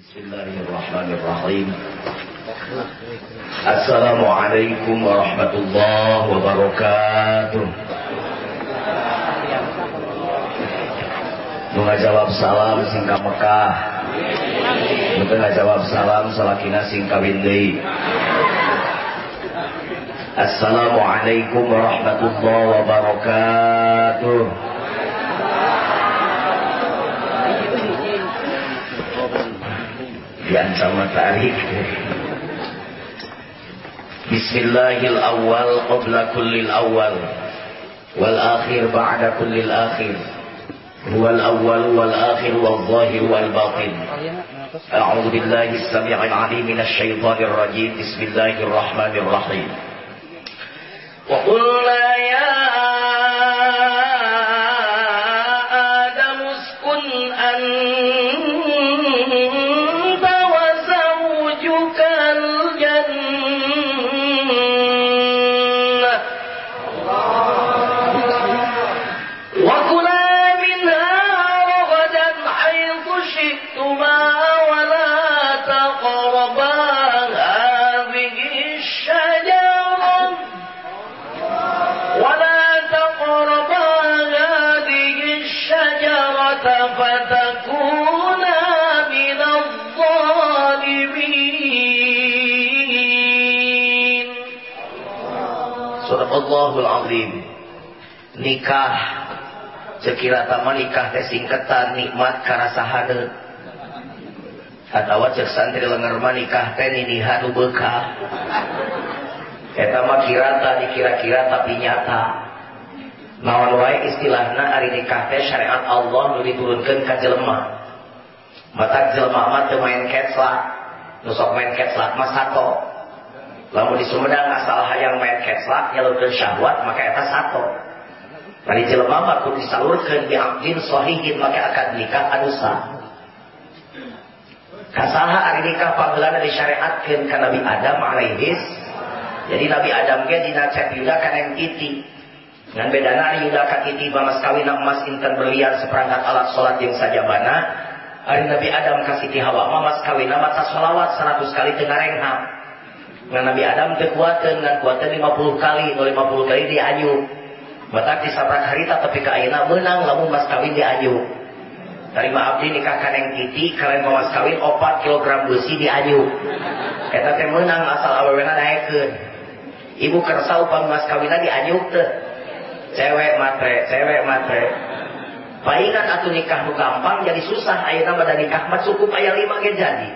Bismillahirrahmanirrahim. Assalamualaikum warahmatullahi wabarakatuh. Nu jawab salam sing ka Mekah. Nu jawab salam salakina sing kawin deui. Assalamualaikum warahmatullahi wabarakatuh. Diancam matahari. Bismillahil awal qabla kullil awal wal akhir ba'da kullil akhir huwal awal wal akhir wal zahir wal batin أعوذ بالله السميع العليم من الشيطان الرجيم بسم الله الرحمن الرحيم وقلنا يا Allahul azim. Nikah sekira tama nikah teh singketan nikmat karasa hadeut. atau cek santri lenger mah nikah teh ninihan beka Eta mah kira tadi kira kira tapi nyata. Naon wae istilahna ari nikah teh syariat Allah nu diturunkeun ka jelema. Mata jelema mah teu main ketslak. Nu sok main ketslak mah sato lamun di Sumedang asal hayang main ketslak nyalurkeun syahwat maka eta sato Bari jelema mah kudu disalurkeun bi aqdin sahihin maka akad nikah anu sah. Kasaha ari nikah panggeulana disyariatkeun ka Nabi Adam alaihis. Jadi Nabi Adam ge dina cek yuda kana titi. Ngan bedana ari yuda ka titi mah mas kawin emas inten berlian seperangkat alat salat yang sajabana. Ari Nabi Adam ka Siti Hawa mas kawin maca sholawat 100 kali teu ngarengha. Nah, Nabi Adam kekuatan dan kuatan 50 kali 50 kali di ayu di sabrak harita tapi ke ayeuna menang lamun mas kawin di ayu terima abdi nikah kaneng titi kalian mau mas kawin 4 kg besi di ayu eta teh menang asal awewena naekeun ibu kersa upam mas kawinna di ayu teh. Cewek matre cewek matre. Paingan atau nikah nu gampang jadi susah ayeuna pada nikah mah cukup aya 5 ge jadi.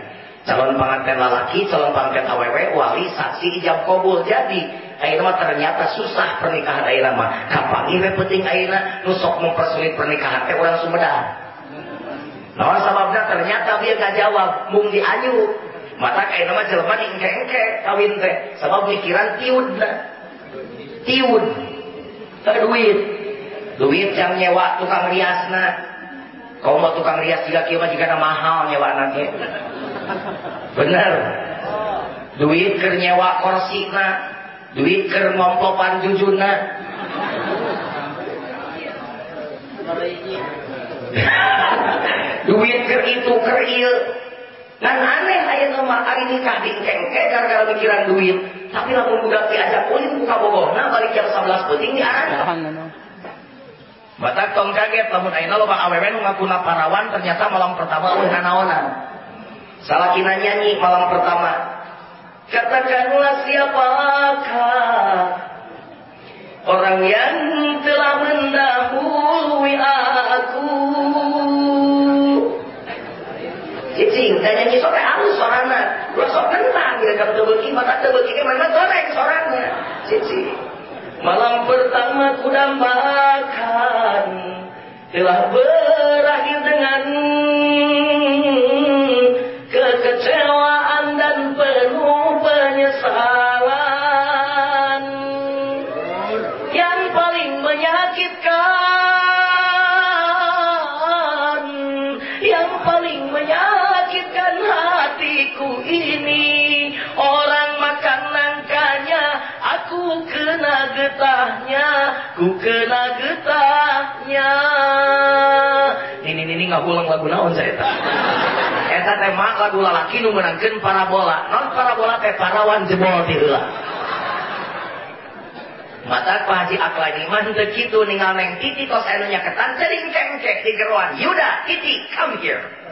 Calon pengantin lalaki, calon pengantin awewe, wali, saksi, ijab kabul jadi. Mah ternyata susah pernikahan ayeuna mah. Kapangi we penting ayeuna nu sok mempersulit pernikahan teh urang Sumedang. Naon sababna ternyata dia gak jawab, mung diayu. Mata ayeuna mah jelema diengke-engke kawin teh, sabab mikiran tiudna. Tiud. Teu duit. Duit jang nyewa tukang riasna. Kau mau tukang rias kieu mah jigana mahal nyewa anaknya. Bener. Duit keur nyewa korsina, duit keur ngompopan jujuna duit keur itu keur ieu Kan aneh aya mah ari nikah dingkengke gara-gara mikiran duit. Tapi lamun budak diajak ulin buka bogohna balik jam 11 penting diarah. Batak tong kaget lamun ayeuna loba awewe nu ngakuna parawan ternyata malam pertama eueuh nanaonan. Salakina nyanyi malam pertama. Katakanlah siapakah orang yang telah mendahului aku. Cicing, dan nyanyi sore halus sorana. Gua sok kentang, kira kalau tebeki, mata tebeki, mana sore sorana. Cicing. Malam pertama ku dambakan telah berakhir dengan getahnya ku kena getahnya. Ini ini ini ngahulang lagu naon saya eta teh mah lagu lalaki nu menangkeun parabola. Non parabola teh parawan jebol ti Mata Pak Haji Aklani mah teu kitu ninggal neng titi tos anu nyaketan teuing kengkek di geroan Yuda titi come here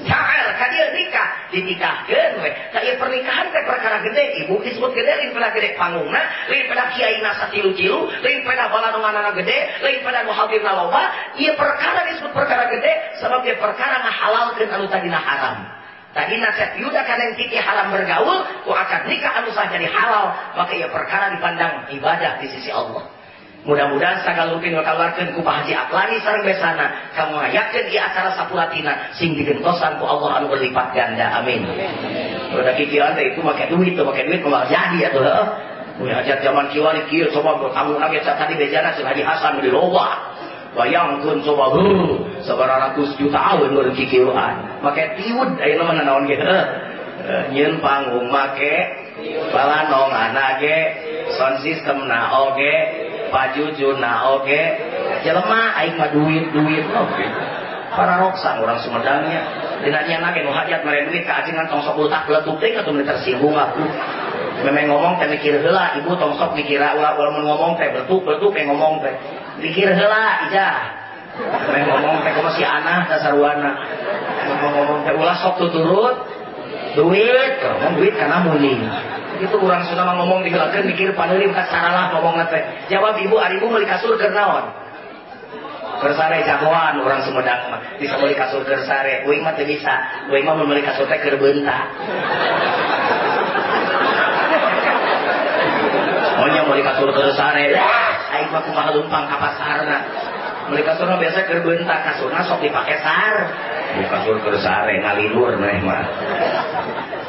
Cael kadia nikah dinikahkeun we. Da ieu pernikahan teh perkara gede, ibu disebut gede lain pada gede panggungna, lain pada kiai nasa tilu-tilu, lain pada balanunganana gede, lain pada nu hadirna loba, ieu perkara disebut perkara gede sebab ieu perkara ngahalalkeun anu tadina haram. Tadi nasihat Yuda karena titi haram bergaul, ku akan nikah anu sah jadi halal, maka ia perkara dipandang ibadah di sisi Allah. mudah-mudahan sakal upin ngakawarkan ku pahaji aklani sarang besana kamu ayakan di acara sapulatina sing digentosan ku Allah anu berlipat ganda. Amin. Udah kikiran itu make duit tuh make duit malah jadi atuh heuh. Mun ajar zaman kiwa di kieu coba kamu nage tadi bejana sing Haji Hasan di loba bayangkeun coba heuh 900 juta aweun beureun kikieuan make tiud ayeuna mah naon ge heeh. Nyeun panggung make balanong anage sound system na oge pajujun na oge jelema aing mah duit duit oge para roksang orang Sumedangnya. Dina nya nage nu hajat mere duit ka acingan tong sok utak leutuk teh atuh tersinggung aku memang ngomong teh mikir heula ibu tong sok mikir ulah ulah ngomong teh bertuk bertuk teh ngomong teh. Mikir heula ijah memang ngomong teh kumaha si anah dasaruana ngomong teh ulah sok tuturut duit ngomong duit karena muni. Itu orang sudah ngomong di belakang mikir panelim kan saralah ngomong nate jawab ibu ari ibu meuli kasur keur naon? Kersare jagoan orang Sumedang mah bisa meuli kasur kersare uing mah bisa. Uing mah meuli kasur teh keur beunta Ohnya meuli kasur kersare aing mah kumaha lumpang ka pasarna meuli kasur biasa keur beunta kasurna sok dipake sar di kasur kersare ngalinur meh mah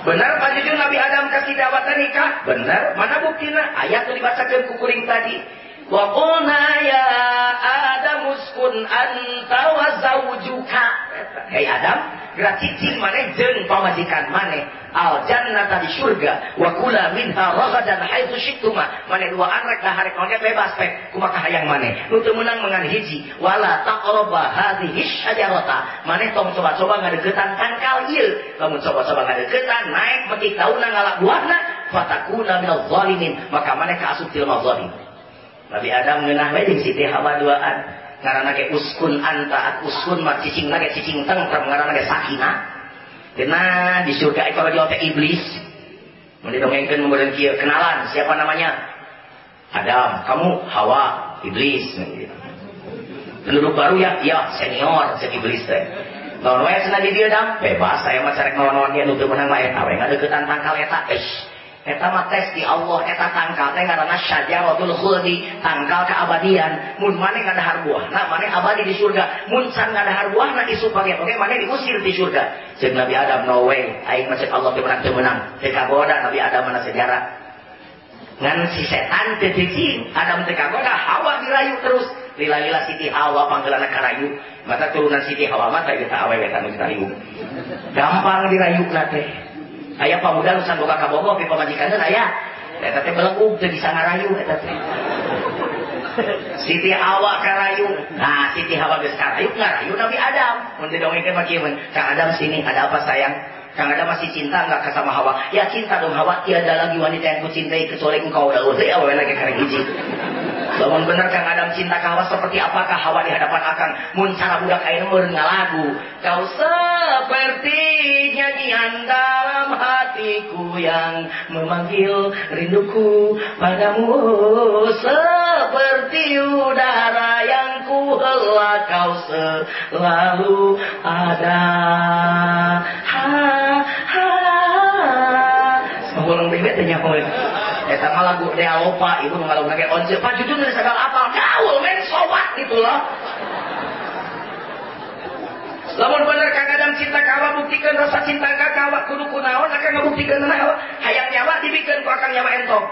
Benar Pak Jujur Nabi Adam kasih dawatan nikah? Benar. Mana buktinya? Ayat yang dibacakan kukuring tadi. Wa qulna ya Adam uskun anta wa zawjuka. Hei Adam, gerak cicing mana jeung pamajikan mana al jannata di surga wa kula minha ragadan haitsu syiktuma mana dua anak dah harek mangga bebas pe kumaha hayang mana nu teu meunang mengan hiji. Wala taqraba hadhihi syajarata mana tong coba-coba ngadeukeutan tangkal ieu lamun coba-coba ngadeukeutan naik metik daunna ngalak buahna. Fatakuna minal zalimin. Maka mana kaasup tilma zalim. Nabi Adam ngeunah we Siti Hawa duaan karena ge uskun anta uskun mah cicing lagi cicing tengkrem karena ge sakina karena di surga itu lagi otak iblis. Mendongengkan kemudian kia kenalan siapa namanya? Adam. Kamu Hawa iblis. Penduduk baru ya? Ya senior si iblis teh. Lawan wae cenah di dia dam. Bebas saya mah carek dia nutup menang mah eta we ngadeukeutan tangkal eta euy Eta mah tes di Allah, eta tangkal teh ngaranna syajaratul khuldi, tangkal keabadian. Mun maneh ngadahar buah, nah maneh abadi di surga. Mun can ngadahar buah, nah isu oke maneh diusir di surga. Cek Nabi Adam no way, aing mah Allah teu menang teu menang. Teu kagoda Nabi Adam mana sejarah. Ngan si setan teu Adam teu kagoda, Hawa dirayu terus. Lila-lila Siti Hawa panggilan karayu. Mata turunan Siti Hawa mah teh kita awewe tanu kita Gampang dirayu teh ayah pemuda nu sanggup kabogo tapi pemajikannya ayah eta teh belengkung teu bisa ngarayu eta teh Siti Hawa karayu nah Siti Hawa geus karayu ngarayu Nabi Adam mun didongengkeun mah kieu Kang Adam sini ada apa sayang Kang Adam masih cinta enggak sama Hawa? Ya cinta dong Hawa. Tiada lagi wanita yang kucintai kecuali engkau dah udah ya lagi kareng hiji. Lamun benar Kang Adam cinta ke Hawa seperti apakah Hawa di hadapan Akang? Mun cara budak air lagu. Kau seperti nyanyian dalam hatiku yang memanggil rinduku padamu seperti udara yang ku kau selalu ada. Ha, bebek tanya poin. Eta mah lagu dia lupa ibu ngalau nage once. Pak jujur dari segala apa? Gaul men sobat gitu loh. Lamun bener Adam cinta kawa buktikan rasa cinta kawa kudu kunaon akan ngabuktikan naon hayang nyawa dibikeun ku akang nyawa entong.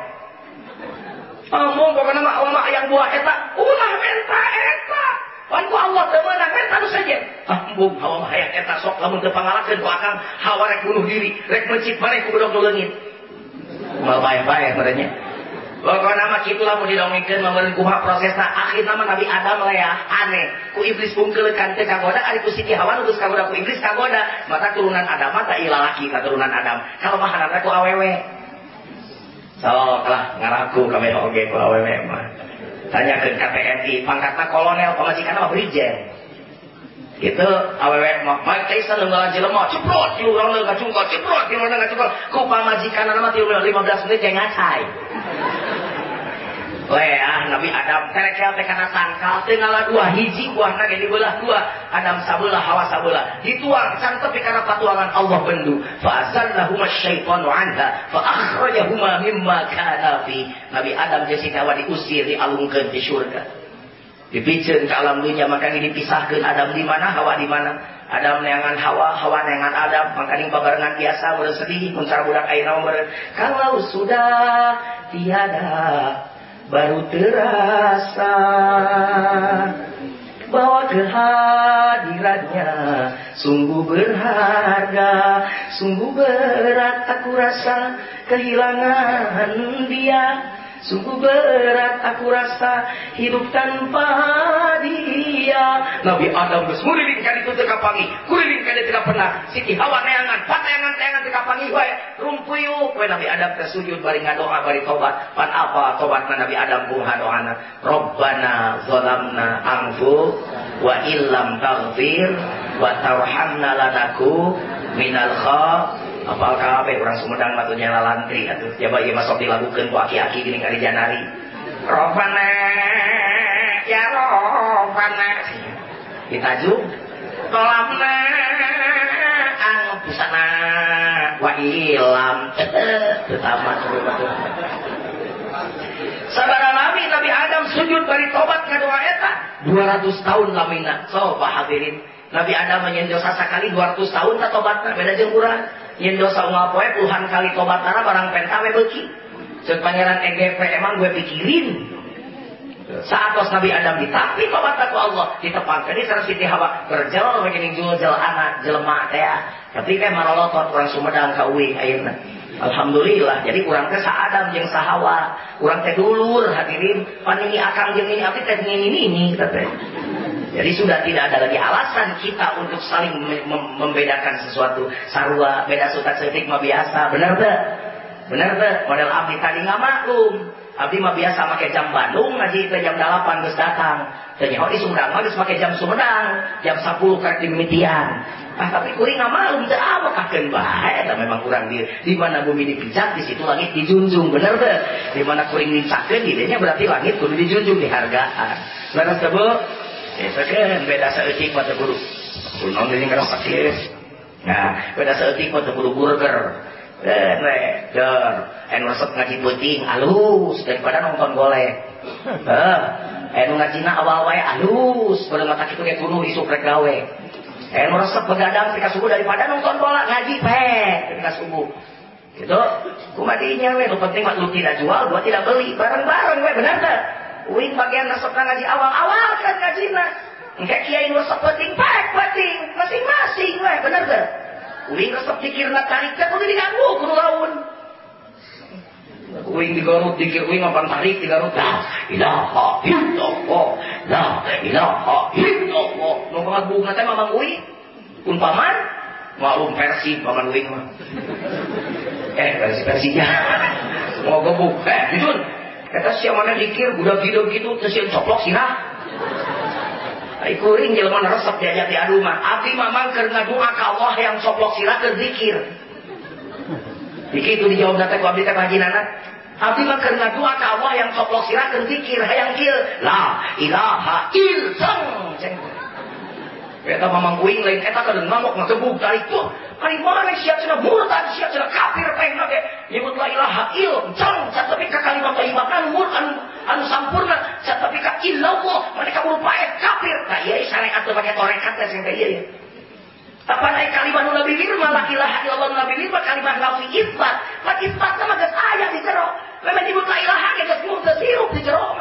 Ngomong pokoknya mah awal mah hayang buah eta ulah menta eta. Wan ku Allah teu meunang eta saja. Embung hawa hayang eta sok lamun teu pangalakeun ku akang hawa rek bunuh diri, rek mencit maneh ku budak leungit. Bae-bae merenya. Pokoknya nama lah mau didongengkan memberi kuha prosesnya akhir nama Nabi Adam lah ya. Aneh. Ku iblis bungkel kan teh kagoda ari ku Siti Hawa terus kagoda ku iblis kagoda. Mata turunan Adam mata ilah laki turunan Adam. Kalau mah anak ku awewe so lah ngaraku kami oge ku awewe mah. Tanya ke KPNI pangkatnya kolonel pemajikan apa brigjen itu awewe mah Mike Tyson nggak jelema ceprot di urang nggak cungkol ceprot di urang nggak cungkol ku pamajikan nama tilu 15 menit yang ngacai. Lea ah, Nabi Adam terekel teh sangkal teu dua hiji buahna ge dibelah dua. Adam sabelah Hawa sabelah. Dituang tepi kana patuangan Allah bendu. Fa azallahuma syaitanu anha fa akhrajahuma mimma kana fi. Nabi Adam jeung si Hawa diusir dialungkeun di surga dipicen ke alam dunia maka dipisahkan. Adam di mana Hawa di mana? Adam neangan Hawa Hawa neangan Adam. Makanya babarengan biasa bersedih muncar budak air kalau sudah tiada baru terasa bahwa kehadirannya sungguh berharga, sungguh berat. Aku rasa kehilangan dia. Sungguh berat aku rasa hidup tanpa dia. Nabi Adam geus muriling ka ditu teu kapangi, kuriling ka ditu pernah. Siti Hawa neangan, patengan teangan teu kapangi wae. Rumpuyuk we Nabi Adam teh sujud bari ngadoa bari tobat. Pan apa tobatna Nabi Adam buha doana? Rabbana zalamna anfu wa illam taghfir wa tarhamna lanaku minal kha apal kabe orang Sumedang batu nyala lantri. Atuh ya bayi masuk dilakukan ku aki-aki gini kali janari Robana ya Robana ditajuk kolamna ang pusana wa ilam. Tetama Sabara Nabi Nabi Adam sujud bari tobat doa eta. 200 tahun lamina. So hadirin Nabi Adam menyendosa sekali 200 tahun tak tobatna beda jeung urang yen dosa umal poe puluhan kali tobat nana barang pentawe beki Cek pangeran EGP emang gue pikirin. Saat tos Nabi Adam tapi tobat aku Allah ditepang jadi sareng Siti Hawa berjel begini jual anak jelema teh tapi kan marolotot orang Sumedang ka uwi ayeuna Alhamdulillah jadi kurang teh sa Adam jeung sahawa kurang teh dulur hadirin. Panini akang jeung ini tapi teh ini ini teh jadi sudah tidak ada lagi alasan kita untuk saling membedakan sesuatu. Sarua, beda suka setik mah biasa. Benar tak? Benar tak? Model abdi tadi nggak maklum. Abdi mah biasa pakai jam Bandung, ngaji itu jam 8 terus datang. Ternyata di Sumedang mah pakai jam Sumedang, jam 10 di dimitian. Ah, tapi kuring nggak maklum teu apa kakeun bae eta memang kurang di di mana bumi dipijak di situ langit dijunjung bener teh di mana kuring dicakeun idenya berarti langit kudu dijunjung dihargaan bener teh kan beda seetik mata guru. Kunon ini ngerasa sakit. Nah, beda seetik mata guru burger. Eh, der, en resep ngaji penting alus daripada nonton golek. Eh, en ngaji na awal-awal alus, pada mata kita kayak kuno di suprek gawe. En resep begadang ketika subuh daripada nonton bola ngaji peh ketika subuh. Gitu, kumadinya we, lu penting mak lu tidak jual, gua tidak beli, bareng-bareng we, benar tak? Uing bagian resep ngaji awal-awal kan ngaji na. Engke kiai resep penting baik penting masing-masing weh bener gak? Uing resep dikirna tarik teh kudu diganggu kudu laun. Uing digarut dikir uing apa tarik digarut la ilaha illallah la ilaha illallah. Nu pangabugna teh mamang uing. Paman maklum versi paman uing mah. Eh versi versinya. Mau gebuk eh jujur Kata siapa mana dikir budak gitu gitu terus yang coplok sirah. Ai kuring jelema resep diajak di adu mah. Abdi mamang keur ngadua ka Allah yang coplok sirah keur zikir. Iki itu dijawab nate ku abdi teh pajinana. Abdi mah keur ngadua ka Allah yang coplok sirah keur zikir hayang kieu. La ilaha illallah. Eta mamang kuing lain eta kada ngamuk ngatebuk dari itu. Kali mana siap cenah murtad, siap cenah kafir la ilaha il, jang tapi ka kalimat kalimat anu mur anu anu sampurna, tapi ka illallah, mereka merupakan kafir. Nah ieu syariat teu pake torekat teh sing ieu ya. Apa naik kalimat nu nabi firman la ilaha illallah nabi firman kalimat nafi isbat. Lah isbat mah geus aya di jero. Memang nyebut la ilaha geus murtad hirup di jero.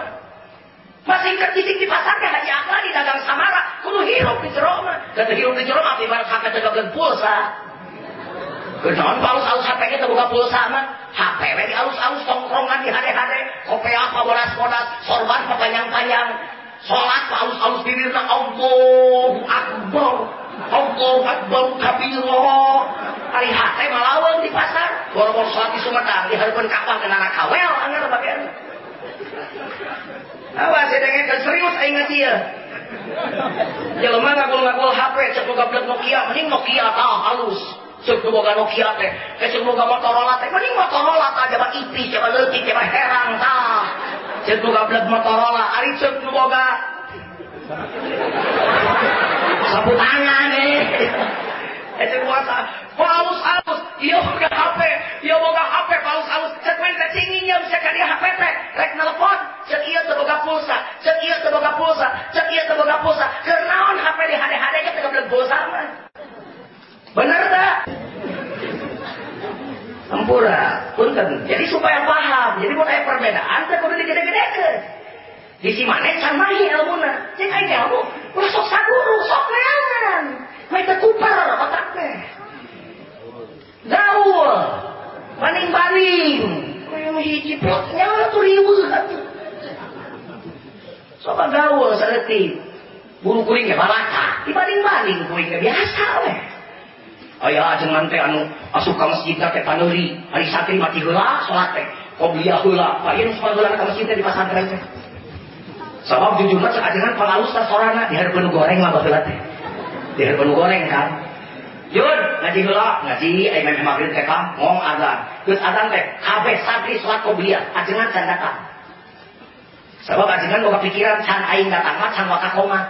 Masih ketisik di pasar teh haji akhlak di dagang samara, kudu hirup di jero mah. Dan hirup di jero mah ibarat kakek tegakeun pulsa. Kenaon alus-alus HP kita buka pulsa mah. HP we alus-alus tongkrongan di hade-hade. Kopi apa bodas-bodas, sorban panjang-panjang. Salat alus-alus bibirna Allah Akbar. Allah Akbar kabiro. Hari hate malawan di pasar. Boro-boro salat di Sumedang di hadapan Ka'bah kena kawel anggar bagian. Awas saya dengar serius aing ngaji ya. Jelema ngagul-ngagul HP cek gablek Nokia, mending Nokia tah halus. Cek boga Nokia teh, cek boga Motorola teh, mending Motorola tah jabat IP, jabat leutik, jabat herang tah. Cek gablek Motorola, ari cek boga sapu tangan eh. Cek boga paus halus, iya boga HP, iya boga HP paus halus, cek main kacinginya bisa kali HP teh, rek nelpon, cek iya boga pulsa, cek iya boga pulsa, cek iya boga pulsa, kenaon HP di hade-hade kita gablek pulsa mah. Bener tak? Ampura, punten. Jadi supaya paham, jadi mau ada perbedaan, teh kudu digede-gede ke. Di si mana can mahi ilmuna. Cek aing ilmu, ulah sok saguru, sok neangan. Mai teh kupar otak teh. Gaul, baning-baning. Kayak hiji potnya tuh riweuh atuh. Soba gaul saleutik. Buru kuring ge balaka, dibanding-banding kuring ge biasa weh. Ayah ajeng nanti anu asup ka masjid teh paneuri, hari santri mati heula salat teh. Qobliyah heula, payeun supaya heula ka masjid teh di pasantren teh. Sabab jujur mah ajengan pangalus ta sorana di hareupeun goreng mah baheula teh. Di hareupeun goreng kan. Jun, ngaji heula, ngaji aya meh magrib teh kan ngong azan. Geus azan teh kabeh santri salat qobliyah, ajengan can datang. Sabab ajengan boga pikiran can aing datang mah can waka koma.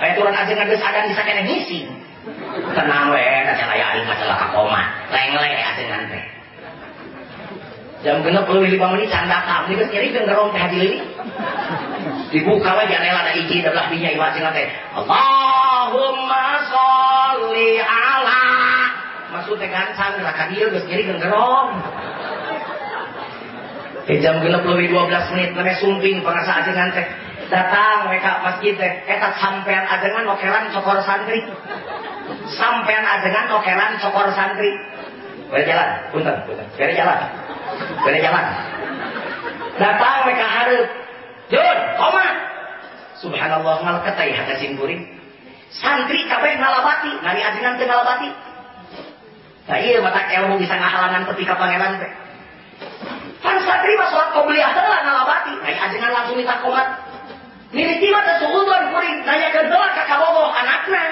Aya turun ajengan geus adan bisa kene ngisi. Tenang we, da aya aing masalah ka koma. Lengle ajengan teh. Jam genep puluh lima menit can datang, ini geus kiri gerong teh hadi leuwih. Dibuka we jendela ada hiji da belah dinya ieu ajengan teh. Allahumma sholli ala Maksud teh gancang lah ka dieu geus kiri gerong. Eh jam genep lebih 12 menit name sumping pangasa ajengan teh datang mereka masjid teh eta sampean ajengan nokelan cokor santri sampean ajengan nokelan cokor santri. Bere jalan? Punten punten. Bere jalan. Bere jalan. Datang mereka hareup Jun, koma subhanallah ngalketai hata simpuring. Santri kabeh ngalabati ngari ajengan teh ngalabati nah iya mata ilmu bisa ngahalangan peti ka pangeran teh. Kan santri mah sholat qobliyah heula ngalabati. Ai ajengan langsung minta komat. Militi mah teh suudon kuring ke heula ka kabogoh anakna.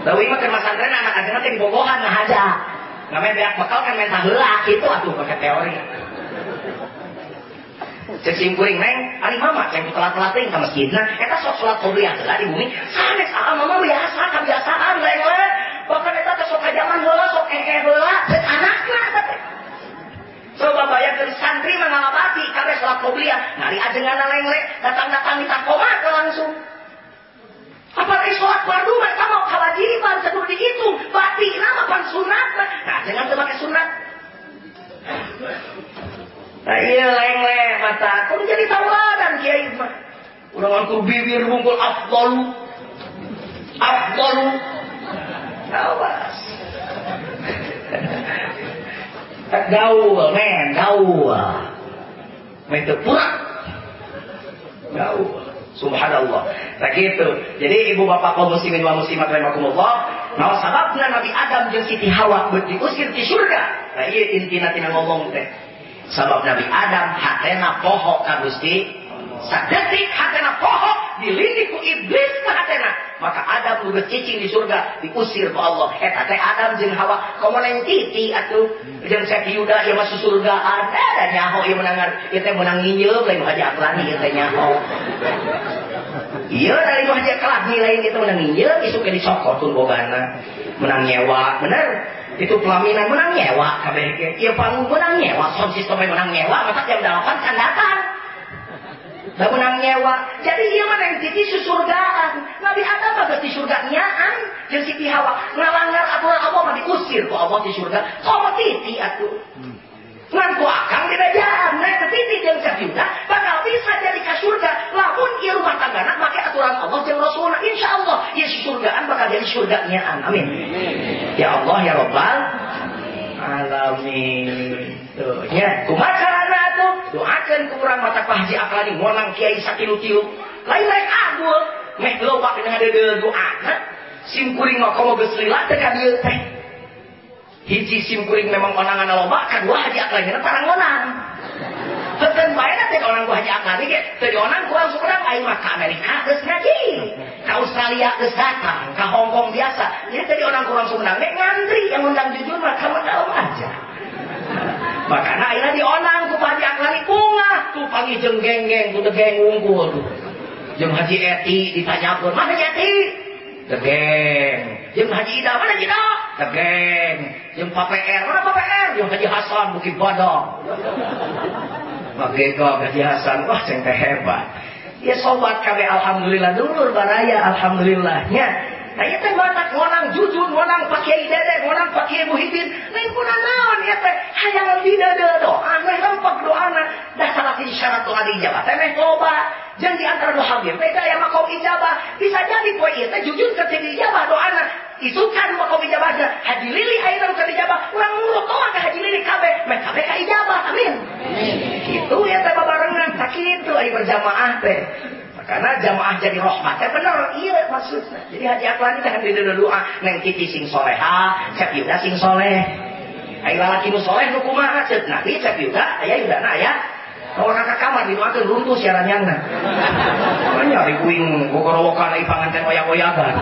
Dawi mah keur masantren anak ajengan teh bogohan ngahaja. Ngameh beak bekal kan minta heula kitu atuh pakai teori. Sim kuring neng, ari mama cek telat-telat teh ka masjidna, eta sok sholat qobliyah heula di bumi. Sanes ah mama biasa kebiasaan leng le. Bahkan eta teh sok kajaman heula sok eke heula cek anakna teh. Coba bayangkan santri mengalabati kabeh sholat qobliyah. Ngari ajengan lengle, datang-datang minta komat langsung. Apalagi sholat mereka mau kewajiban sebelum dihitung. Bati nama pan sunat. Nah jangan tuh pakai sunat. Nah iya lengle mata. Kau jadi tauladan kiai mah. Udah ngangkur bibir bungkul afdalu. Afdalu. Awas. gaul men gaul men pura gaul subhanallah. Nah gitu. Jadi ibu bapak kaum muslimin wa muslimat rahimakumullah nah sababna Nabi Adam jeung Siti Hawa beut diusir di surga nah ieu intina tina ngomong teh. Sabab Nabi Adam hatena poho ka Gusti sadetik hatena poho dilindik ku iblis ke hatena maka Adam udah cicing di surga diusir ke Allah. Eta teh Adam jeung Hawa komo neng titi atuh. Jeung Seti Yuda ieu mah susurgaan eh da nyaho ieu menangar. Ieu teh menang nginyeum lain haji aklani ieu teh nyaho. Iya dari nu haji aklani lain itu menang nginyeum isuk ge disokotun bogana menang nyewa bener. Itu pelaminan menang nyewa kabeh. Ieu panggung menang nyewa sound system menang nyewa masa jam 8 kan datang Menang nyewa. Jadi dia mana yang titi susurgaan. Nabi Adam mah di surga nyaan. Jeung Siti Hawa ngalanggar aturan Allah mah diusir ku Allah di surga. Kau titi atuh. Ngan akang di jalan, nah titi jeung Yuda bakal bisa jadi ke surga. Lamun ieu rumah tanggana make aturan Allah jeung Rasulna. Insyaallah ieu surgaan bakal jadi surga nyaan. Amin. Ya Allah ya Rabbal alamin. Tuh, ya, kumaha carana tuh doakan ke mata pahji akalani monang kiai sakilu tilu lain lain agul meh loba dengan dede doakan simkuring ngoko mau geslila teh kadieu teh. Hiji simkuring memang onangan loba kedua haji akalani parang onang. Tekan bae teh orang ku haji akalani ge. Teh onang ku langsung urang aing mah Amerika geus ngaji. Ka Australia geus datang ka Hong Kong biasa. Jadi tadi orang kurang sundang nek ngantri yang undang jujur mah kamu tahu aja. Makanya akhirnya di onang ku haji akali bunga tuh panggil jeng geng-geng tuh geng unggul tuh jeung haji Eti ditanyakeun mana Eti Degeng. Jeung Haji Ida mana Ida? Degeng. Jeung Pak PR mana Pak PR? Jeung Haji Hasan Bukit Badang. Begitu Haji Hasan, wah ceng teh hebat. Ya sobat KB alhamdulillah dulur baraya alhamdulillahnya. Teh mana ngonang jujur, ngonang pakai dede, ngonang pakai muhibin. Lain pun naon ya teh hayang di dede doa, meh rempak doana. Dah salah syarat doa dijawab. Teh meh loba. Jangan di antara doa hadir. Beda yang makau ijabah. Bisa jadi poin itu jujur ke sini ijabah doa anak. Isukan makau ijabahnya. Haji lili ayeuna ke ijabah. Urang nurut doa ke haji lili kabe. Mek kabe ka ijabah. Amin. Itu ya teh barengan sakitu aya berjamaah teh. Karena jamaah jadi rahmat. Ya bener, iya maksudnya. Jadi haji akhlak teh di doa neng titi sing soleha, cek yuda sing soleh. Ayo lalaki nu soleh nu kumaha cek nabi cek yuda aya yuda na ya kalau nak kamar di mana runtuh siaran yang na. Banyak kuing gogorowokan ai panganten oyak-oyakan.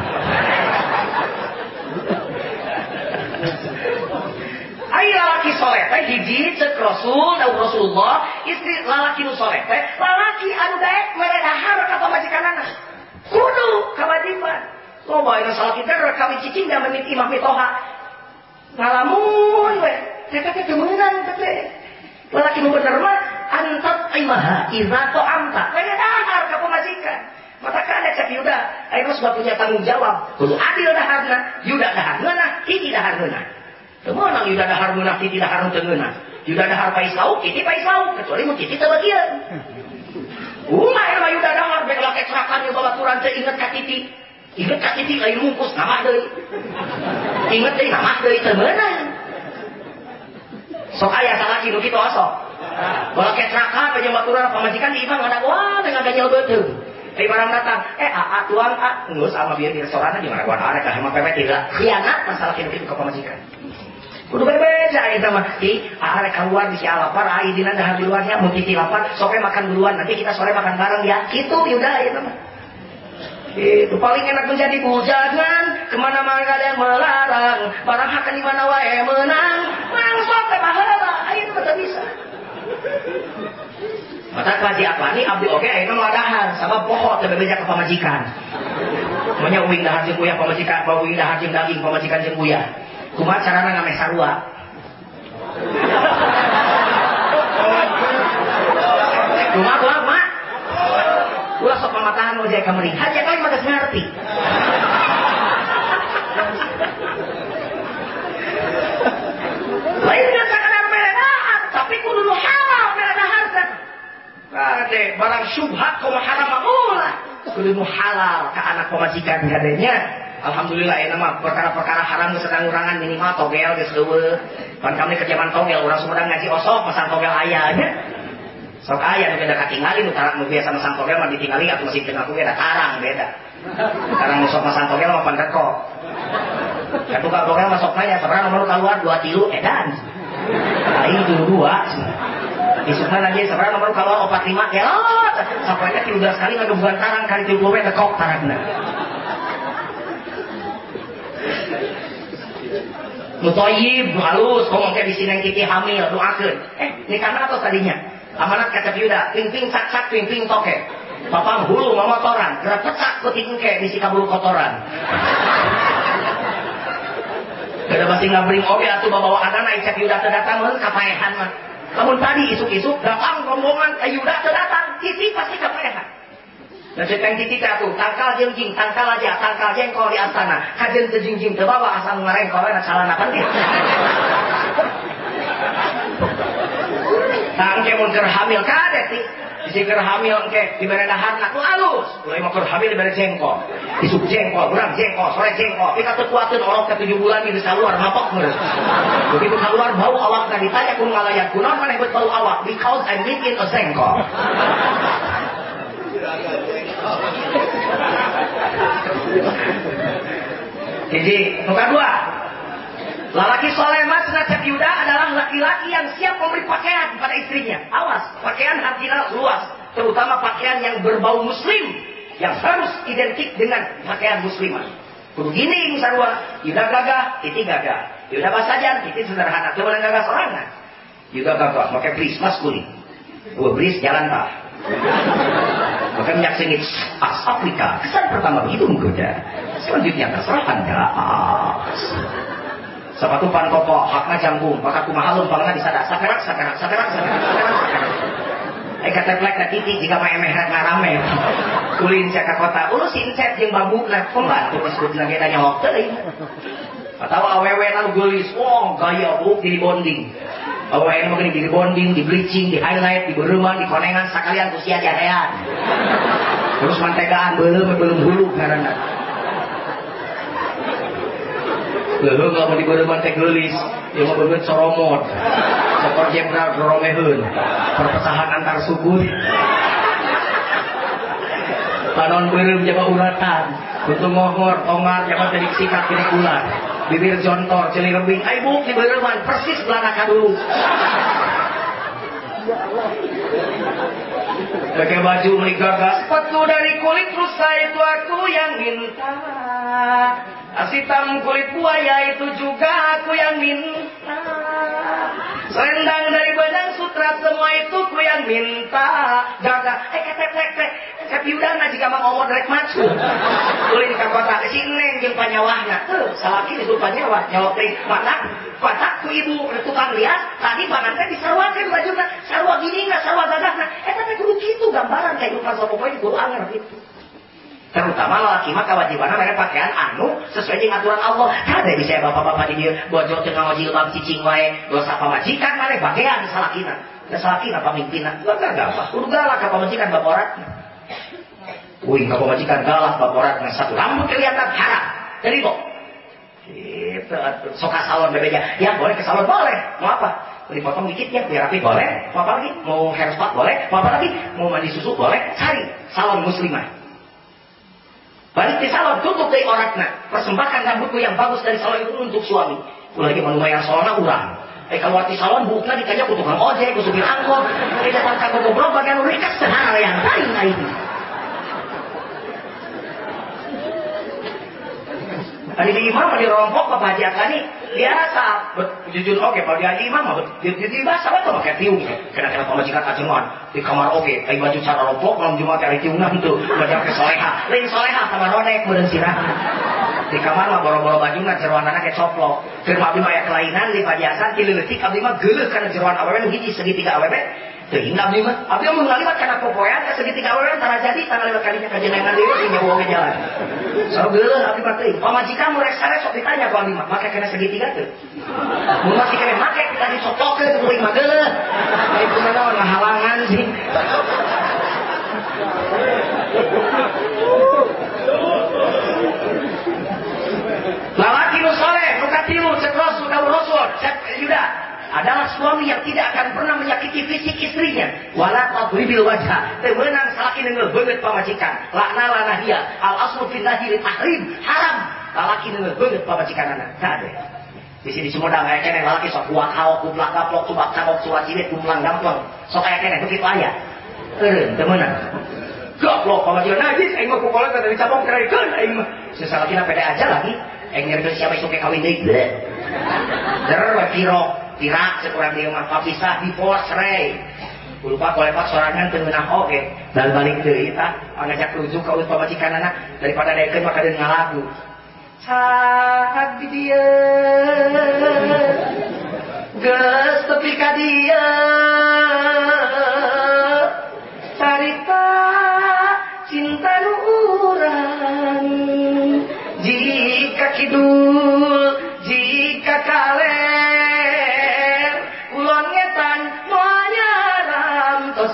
Ayo lalaki soleh teh hiji cek Rasul dan Rasulullah istri lalaki nu soleh teh lalaki anu daek mere dahar ka pamajikanana. Kudu kawajiban. Loba anu salah kita rek kawin cicing da menit imah mitoha. Ngalamun we. Teh teh temenan teh. Lalaki nu bener mah antat imaha idza anta kaya dahar ka pemajikan maka kada cak yuda ayo sudah punya tanggung jawab kudu adil daharna yuda dahar ngeunah titi Temenang yuda dahar ngeunah titi dahar ngeunah yuda dahar pais lauk titi pais lauk kecuali mu titi tebagian Uma yang mah yuda dahar bek lake cerakan yang babaturan teh inget ka titi inget ka titi lain mungkus nama deui inget deui nama deui teu meunang sok aya salaki nu kitu asok kalau ketrakan penyembah baturan pamajikan di imam anak wah dengan ganyal betul. Hei barang datang, eh aa tuang a ngus sama biar di restoran di mana gua arek kah emang pepet tidak khianat masalah kitu kitu ke. Kudu berbeda itu mah. Di arek keluar di si lapar, ai dina dahar di luarnya titi lapar, sore makan duluan, nanti kita sore makan bareng ya. Gitu yaudah itu mah. Itu paling enak menjadi bujangan ke mana-mana ada yang melarang barang akan di mana wae menang langsung teh pahala itu betul bisa maka kaji apa ini abdi oke ayeuna meladahan sabab pohon teu bebeja ke pamajikan. Manya uing dahar jeung kuyah pamajikan, pa uing dahar jeung daging pamajikan jeung kuyah. Kumaha carana ngameh sarua? Kumaha kumaha kumaha? Ulah sok pamatahan wajah kamari. Haja kali mah ngerti. Lain katakan mereka, tapi kudu halal mereka harta. Kade barang syubhat kau haram ulah. Kudu halal ke anak pemajikan gadenya. Alhamdulillah ya nama perkara-perkara haram sedang urangan minimal togel geus deueuh. Pan kami kerjaan togel urang Sumedang ngaji osok pasang togel ayahnya. Sok aya nu beda katingali nu tarang nu biasa masang togel mah ditingali atuh masih tengah beda tarang beda. Tarang sok masang togel mah pandeko. Ketuka togel masuk nanya sebenarnya nomor keluar dua tilu edan. Aing dua Isukna lagi sebenarnya nomor kalau opat lima ya sampai tiga belas kali nggak bukan tarang kali tiga puluh meter kok tarangna. Mutoyib, halus, ngomong kayak di sini kiki hamil, doakan. Eh, ini karena apa tadinya? Amanat kata Yuda, ping ping sak sak ping ping toke. Papang hulu mama toran, gerak pecak kuting ke di si kabul kotoran. Kada masih ngabring oke atuh bawa anak cek Yuda terdatang kapaehan mah. Namun tadi isuk-isuk datang rombongan ayuda datang, titi pasti keperehan. Seteng titi tuh, tangkal jengjing, tangkal aja, tangkal jengkol di astana. Kajen tejingjing terbawa asal ngarengkol enak salah nakan dia. Nah, engke mun hamil kade ti. Isi keur hamil engke dibere dahar ku alus. Mulai mau hamil dibere jengkol. Isuk jengkol, kurang jengkol, sore jengkol. Kita tuh kuatin orang ke tujuh bulan ini keluar mapok terus. Begitu keluar bau awak tadi tanya kun ngalayan kunon mana buat bau awak because I'm making a jengkol. Jadi, nomor dua, Lelaki soleh mas nasihat Yuda adalah laki-laki yang siap memberi pakaian kepada istrinya. Awas, pakaian artinya luas. Terutama pakaian yang berbau muslim. Yang harus identik dengan pakaian muslimah. Kudu gini sarua. Yuda gagah, titi gagah. Yuda basajan, titi sederhana. Coba gagah sorangan. Yuda gagah, pakai bris maskulin. Dua bris jalan tak. Maka minyak sengit as Afrika. Kesan pertama begitu menggoda. Selanjutnya terserah anda. Sepatu pan koko, hakna jambung, maka kumahalun pangna disada. Sakerak, sakerak, sakerak, sakerak, sakerak, sakerak. Eh kata plek na titi jika mah emeh ngarame. Ulin saya ke kota, incet jeung bambu na pembantu disebut lagi tanya waktu. Atau awewe lalu gelis, oh gaya buk di bonding. Awewe mah gini di bonding, di bleaching, di highlight, di beruman, di konengan sekalian usia jarean. Terus mantegaan belum belum hulu karena Lho nggak mau dibeureman teh gelis, ya mau berbet soromot. Sekor jenderal romeheun. Perpecahan antar suku. Panon beureum jama uratan. Untung ngohor, tongar, jama tadi sikat kiri ular. Bibir jontor, celi rembing. Ay buk di beureman, persis belakang dulu. Pakai baju meligagas, sepatu dari kulit rusa itu aku yang minta. Asitam kulit buaya itu juga aku yang minta. Selendang dari benang sutra semua itu ku yang minta. Gaga, eh ketek ketek Tapi udah na jika mau ngomong direct macu. Ulin ka kota si neng jeung panyawahna. Tuh, salaki itu panyawa nyawa teh mana? Patak ku ibu tukang lihat tadi banan teh disarwakeun bajuna. Sarwa gini na sarwa gagahna. Eh tapi kudu kitu gambaran kehidupan sapopoe kudu anger gitu. Terutama lelaki mah kewajiban mereka pakaian anu sesuai dengan aturan Allah. Kada bisa bapak-bapak di dia bojo tengah jilbab cicing wae, dosa pamajikan mana pakaian salakina. Da salakina pamimpina. Lah gampang. Kudu galak ka pamajikan baporatna. Wih, ka pamajikan galak baporatna satu rambut kelihatan harap. Jadi kok. Gitu, soka salon bebeja. Ya boleh ke salon boleh. Mau apa? dipotong dikit ya biar rapi boleh mau apa lagi mau hair spa boleh mau apa lagi mau mandi susu boleh cari salon muslimah Balik di salon, tutup dari oratnya. Persembahkan rambutku yang bagus dari salon itu untuk suami. Lagi mau yang salonnya urang. Eh kalau di salon buka ditanya ku tukang ojek, ku supir angkot. Datang kagak goblok bagian rikas sehara yang lain nah Tadi di imam di rompok apa haji akani biasa. Jujur oke kalau di haji imam di di di bahasa apa pakai tiung. Kena kena pemajikan ajengan di kamar oke. Tapi baju cara rompok malam jumat hari tiungan tuh baju ke soleha. Lain soleha sama ronek beren sirah. Di kamar mah boro-boro baju nggak jeruan anak kayak coplok. Abdi mah ya kelainan di pajasan tileutik abdi mah karena jeruan awewe nu hiji segitiga awewe Sehingga abdi mah, abdi mah ngaliwat karena popoyan, ya segitiga orang tanah jadi, tanah lewat kalinya kajenengan dewe, sing nyawa ke jalan. So geuleuh abdi mah teuing. Pamajikan mu rek sare sok ditanya ku abdi mah, make kena segitiga teu. Mun masih kena make kita disotokeun ku mah geuleuh. Itu mah ngahalangan sih. Lalaki nu soleh, nu katilu, cek cek yuda adalah suami yang tidak akan pernah menyakiti fisik istrinya. Wala tadribil wajah. Temenang salaki dengan banget pamajikan. Lakna lana dia. Al aslu fil nahi tahrim. Haram. Lalaki dengan banget pamajikan anak. Tak ada. Di sini semua dah kayak kene lalaki sok kuat hawa kublak kaplok subak cabok surat cilik kumlang gampang. Sok kayak kene begitu aja. Eh, temenan. Goblok pamajikan najis aing mah pukulan tadi cabok kerikeun aing mah. Sesalakina pede aja lagi. Aing nyergeun siapa isu kawin deui. Der pirok tirak sekurang dia mah papisah di pos rey. Lupa kalau pak sorangan tengenah oke. Dan balik ke kita ngajak rujuk ke utama pamajikan anak daripada deken maka dia ngalagu saat di dia ges tepi ka dia. Cerita cinta orang jika kidul jika kalian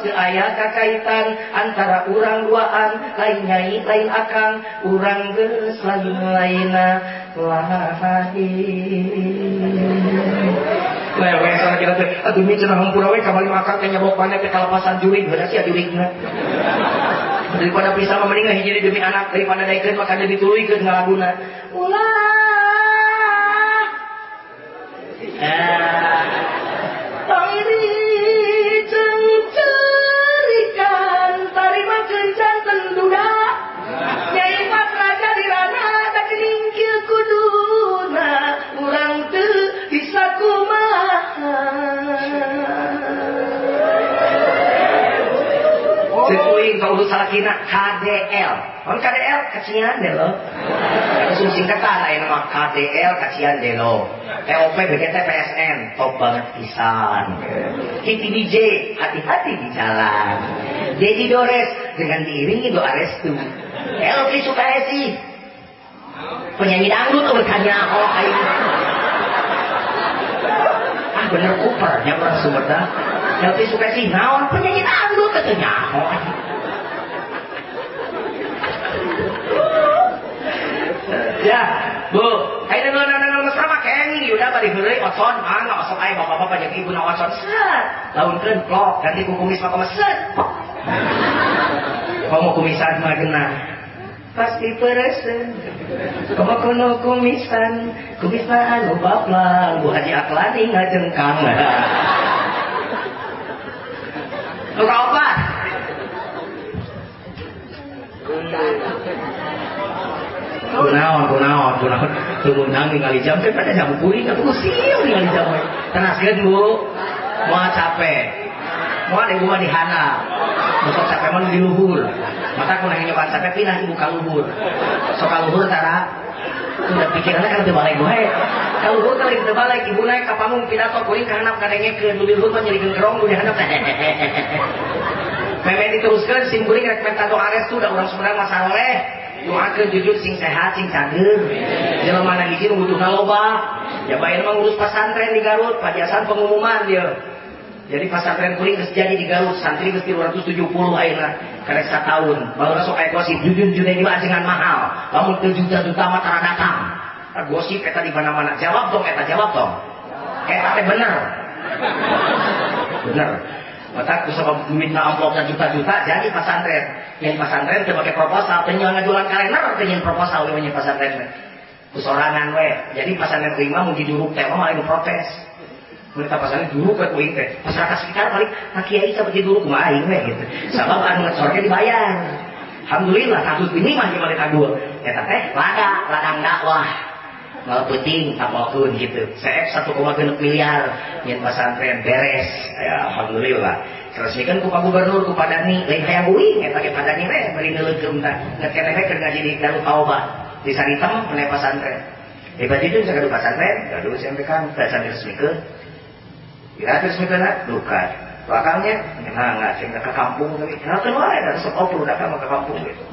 ayah kakaitan antara orang duaan lain nyai lain akang orang geus lain laina. Lahi Lewe sana kita teh. Aduh mi cenah hampura we kamari makan teh nyabok banyak teh kalapasan jurig. Beuna sia jurigna daripada pisah mah mending hiji demi anak daripada daikeun makan jadi tuluykeun ngalaguna. Ulah. Ah Sekuing kau urus salakina KDL. Kan KDL kecian deh lo. Langsung singkatan lain nama KDL kecian deh lo. TOP BGT PSN top banget pisan. Kiti DJ hati-hati di jalan. Dedi Dores dengan diiringi doa restu. Elvi Sukaesi penyanyi dangdut bertanya oh aing ah bener yang orang Sumedang Elvi Sukaesi naon penyanyi dangdut katanya oh ya bu ayo nana nana nana sama kengi udah balik beli ocon ah nggak masuk ayo bapak bapak jadi ibu nak ocon set laun kan klok ganti kumis maka set kamu kumisan mah kena pasti peresen kamu kuno kumisan kumis na anu baplang bu haji aklani ngajengkang lu kau apa Kunaon, kunaon, kunaon. Tungundang ningali jam, tapi pada jam kuring, aku siu ningali jam. Tenaskeun bu, mau capek. Mau ada ibu mah di hana. Besok capek mah di luhur. Maka aku nanya nyoba capek pindah ibu ka luhur. So ka luhur tara udah pikirannya kan udah balik gue kalau gue kali udah balik ibu naik ke pamung pidato kuring karena kadangnya ke lebih luhur mah jadi gerong udah handap Memang diteruskan sim kuring rek metado ares tuh udah orang sebenarnya masalah doakan jujur sing sehat sing cager. Jangan mana hiji nu butuh loba. Ya bayar mah ngurus pesantren di Garut pajasan pengumuman dia jadi pesantren kuring geus jadi di Garut santri geus 270 ayeuna karena tahun baru sok aya gosip jujur jujur ini dengan mahal lamun teu juta-juta mah tara datang ah, gosip eta di mana-mana jawab dong eta jawab dong eta teh bener bener maka aku sama minta amplopnya juta-juta jadi pesantren. Yang pesantren sebagai proposal, penjual ngajulan kalender, penjual proposal punya pesantren. Kusorangan we. Jadi pesantren lima mau diduruk teh malah protes. Mereka pesantren dulu ke kuing teh. Masyarakat sekitar paling nak kiai seperti dulu kumaha we gitu. Sebab anu ngesornya dibayar. Alhamdulillah kasus ini mah gimana kadua. Ya teh lada, ladang dakwah mau puting apa pun gitu saya 1,6 miliar yang pesantren beres ya alhamdulillah terus ini kan ku gubernur ku padani lain kayak uing ya pakai padani teh beri neleugem tah ngekene teh keur ngaji di Darut Taubat di Saritem meneh pesantren Hebat itu saya kadu pesantren, kadu saya kan pesantren resmikeun. Ya resmikeun duka. Belakangnya, nggak sih ke kampung tapi, nah tuh dan sok opul datang ke kampung gitu.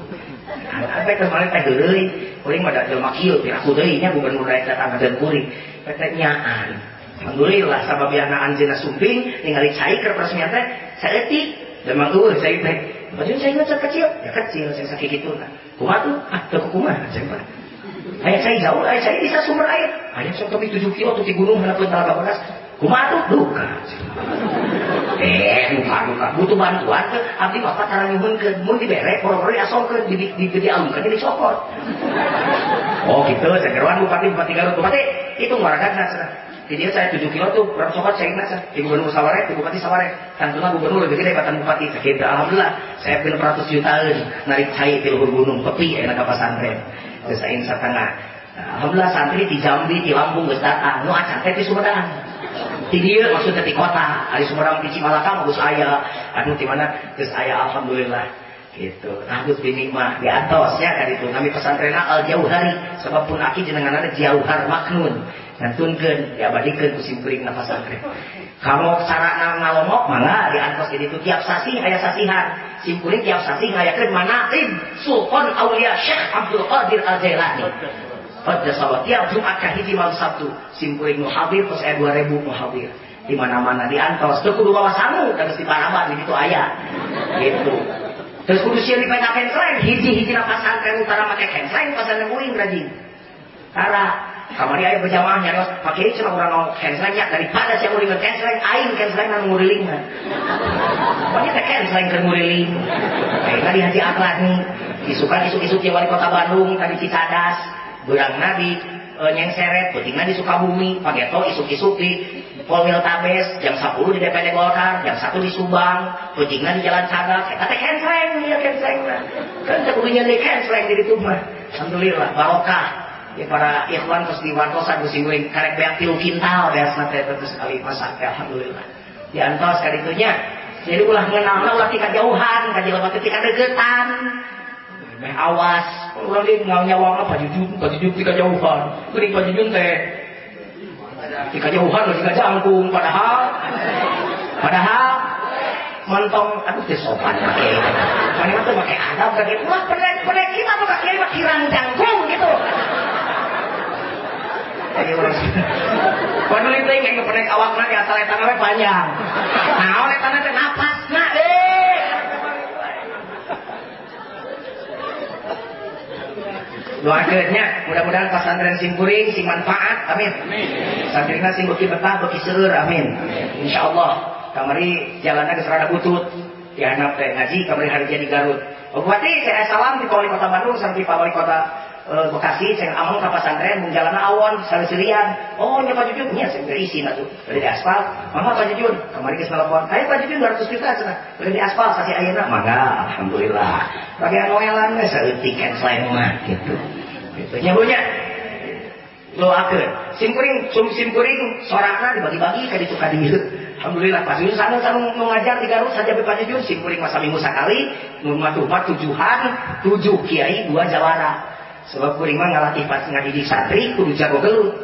Sampai kemarin teh deui, kuring mah da jelema kieu piraku deui nya gubernur daerah datang dan kuring. Teh nyaan. Alhamdulillah sabab yana anjeunna sumping ningali cai keur peresmian teh saeutik Demang eueuh cai teh. Baju cai mah kecil, ya kecil sing sakit kitu nah. Kumaha tuh? Ah, teu kumaha cai mah. Ayah saya jauh, ayah saya bisa sumber air. Ayah sok tapi 7 kilo tuh di gunung hadapan talaga beras. Kumaha tuh? Duka. Eh, duka. Butuh bantuan ke abdi bapak cara nyuhunkeun mun dibere poro-poro diasolkeun di di di dialungkeun di cokot. Oh gitu, segeruan bupati bupati Garut bupati itu ngaragan cenah. Jadi saya 7 kilo tuh berapa cokot saya ingat di gubernur Saware, di bupati Saware. Tentunya gubernur lebih gede batan bupati. Sekitar alhamdulillah saya bin peratus jutaan narik cai di luhur gunung tepi enak ke pesantren. Terus saya setengah. Alhamdulillah santri di Jambi, di Lampung geus datang. Nu acan di Sumedang dia maksudnya di kota hari Sumedang di Cimalaka bagus ayah. Aduh di mana? Terus ayah alhamdulillah. Gitu. Rambut bini mah di atas ya kan itu. Kami pesantren al jauh hari sebab pun aki jenengan ada jauhar maknun. Ngantunkeun diabadikeun ku simkuring nafas pesantren kamu cara ngalomok mangga di antos jadi itu tiap sasi ayah sasihan. Simkuring tiap sasi ngayakeun manaqib sultan aulia Syekh Abdul Qadir Al Jailani pada sahabat tiap Jumat kahiji malam Sabtu. Simpuling muhabir terus ayat 2000 muhabir di mana-mana di antos. Teu kudu bawa sangu terus di Parabat di situ ayah gitu. Terus kudu sieun dipena kensleng hiji-hiji na pasantren utara make kensleng pasantren uing rajin karena kamari ayah berjamaah nyarios pakai cuma orang mau kensleng ya daripada saya mau dengan kensleng aing kensleng nang nguriling mah pokoknya teh kensleng ke nguriling kayak tadi haji akhlak nih isukan isu-isu wali kota Bandung tadi Cicadas berang nabi e, seret pentingnya di Sukabumi Pageto isuk-isuk di Polwil Tabes jam 10 di DPD Golkar jam 1 di Subang. Pentingnya di Jalan Cagak kita teh kensleng ya kensleng kan kudunya di kensleng di mah Alhamdulillah barokah. Ya para ikhwan terus di wartosan musim wing karek beak tilu kintal beas nate terus sekali masak alhamdulillah. Di antos kali itunya jadi ulah ngenalna ulah tika jauhan kajilan tika deketan meh awas. Orang dia nggak apa? Jujur pak jujur tiga jauhan. Kering pak jujur teh tiga jauhan masih tiga jangkung. Padahal padahal mentong aduh teh sopan pakai mana tuh pakai adab kayak gitu wah pendek pendek kita tuh pakai pakai kirang jangkung gitu. Padahal itu yang pendek awakna di asal etannya panjang. Nah, oleh tanah teh napas, nah eh. Doakeunnya mudah-mudahan pesantren simpuring sing manfaat. Amin. Santrina sing beuki betah beuki seueur. Amin. Insyaallah kamari jalanna geus rada butut. Dihanap teh ngaji kamari hari jadi Garut. Bupati saya salam di Wali Kota Bandung sampai Pak Wali Kota Bekasi saya among ke pesantren menjalana awon sali-silian oh nya Pak Jujun. Nya saya isi tuh. Dari aspal. Mama Pak Jujun kemarin ke telepon ayo Pak Jujun 200 juta cenah dari aspal kasih ayeuna mangga alhamdulillah. Bagian noelan geus tiket selain mah gitu gitu. Nya punya doakeun simkuring sum simkuring sorakna dibagi-bagi ka ditu ka Alhamdulillah Pak Jujun sana sana mengajar di Garut saja Pak Jujun. Simkuring masa minggu sekali matupat tujuhan tujuh kiai dua jawara sebab kuring mah ngalatih pas ngadidik santri kudu jago gelut.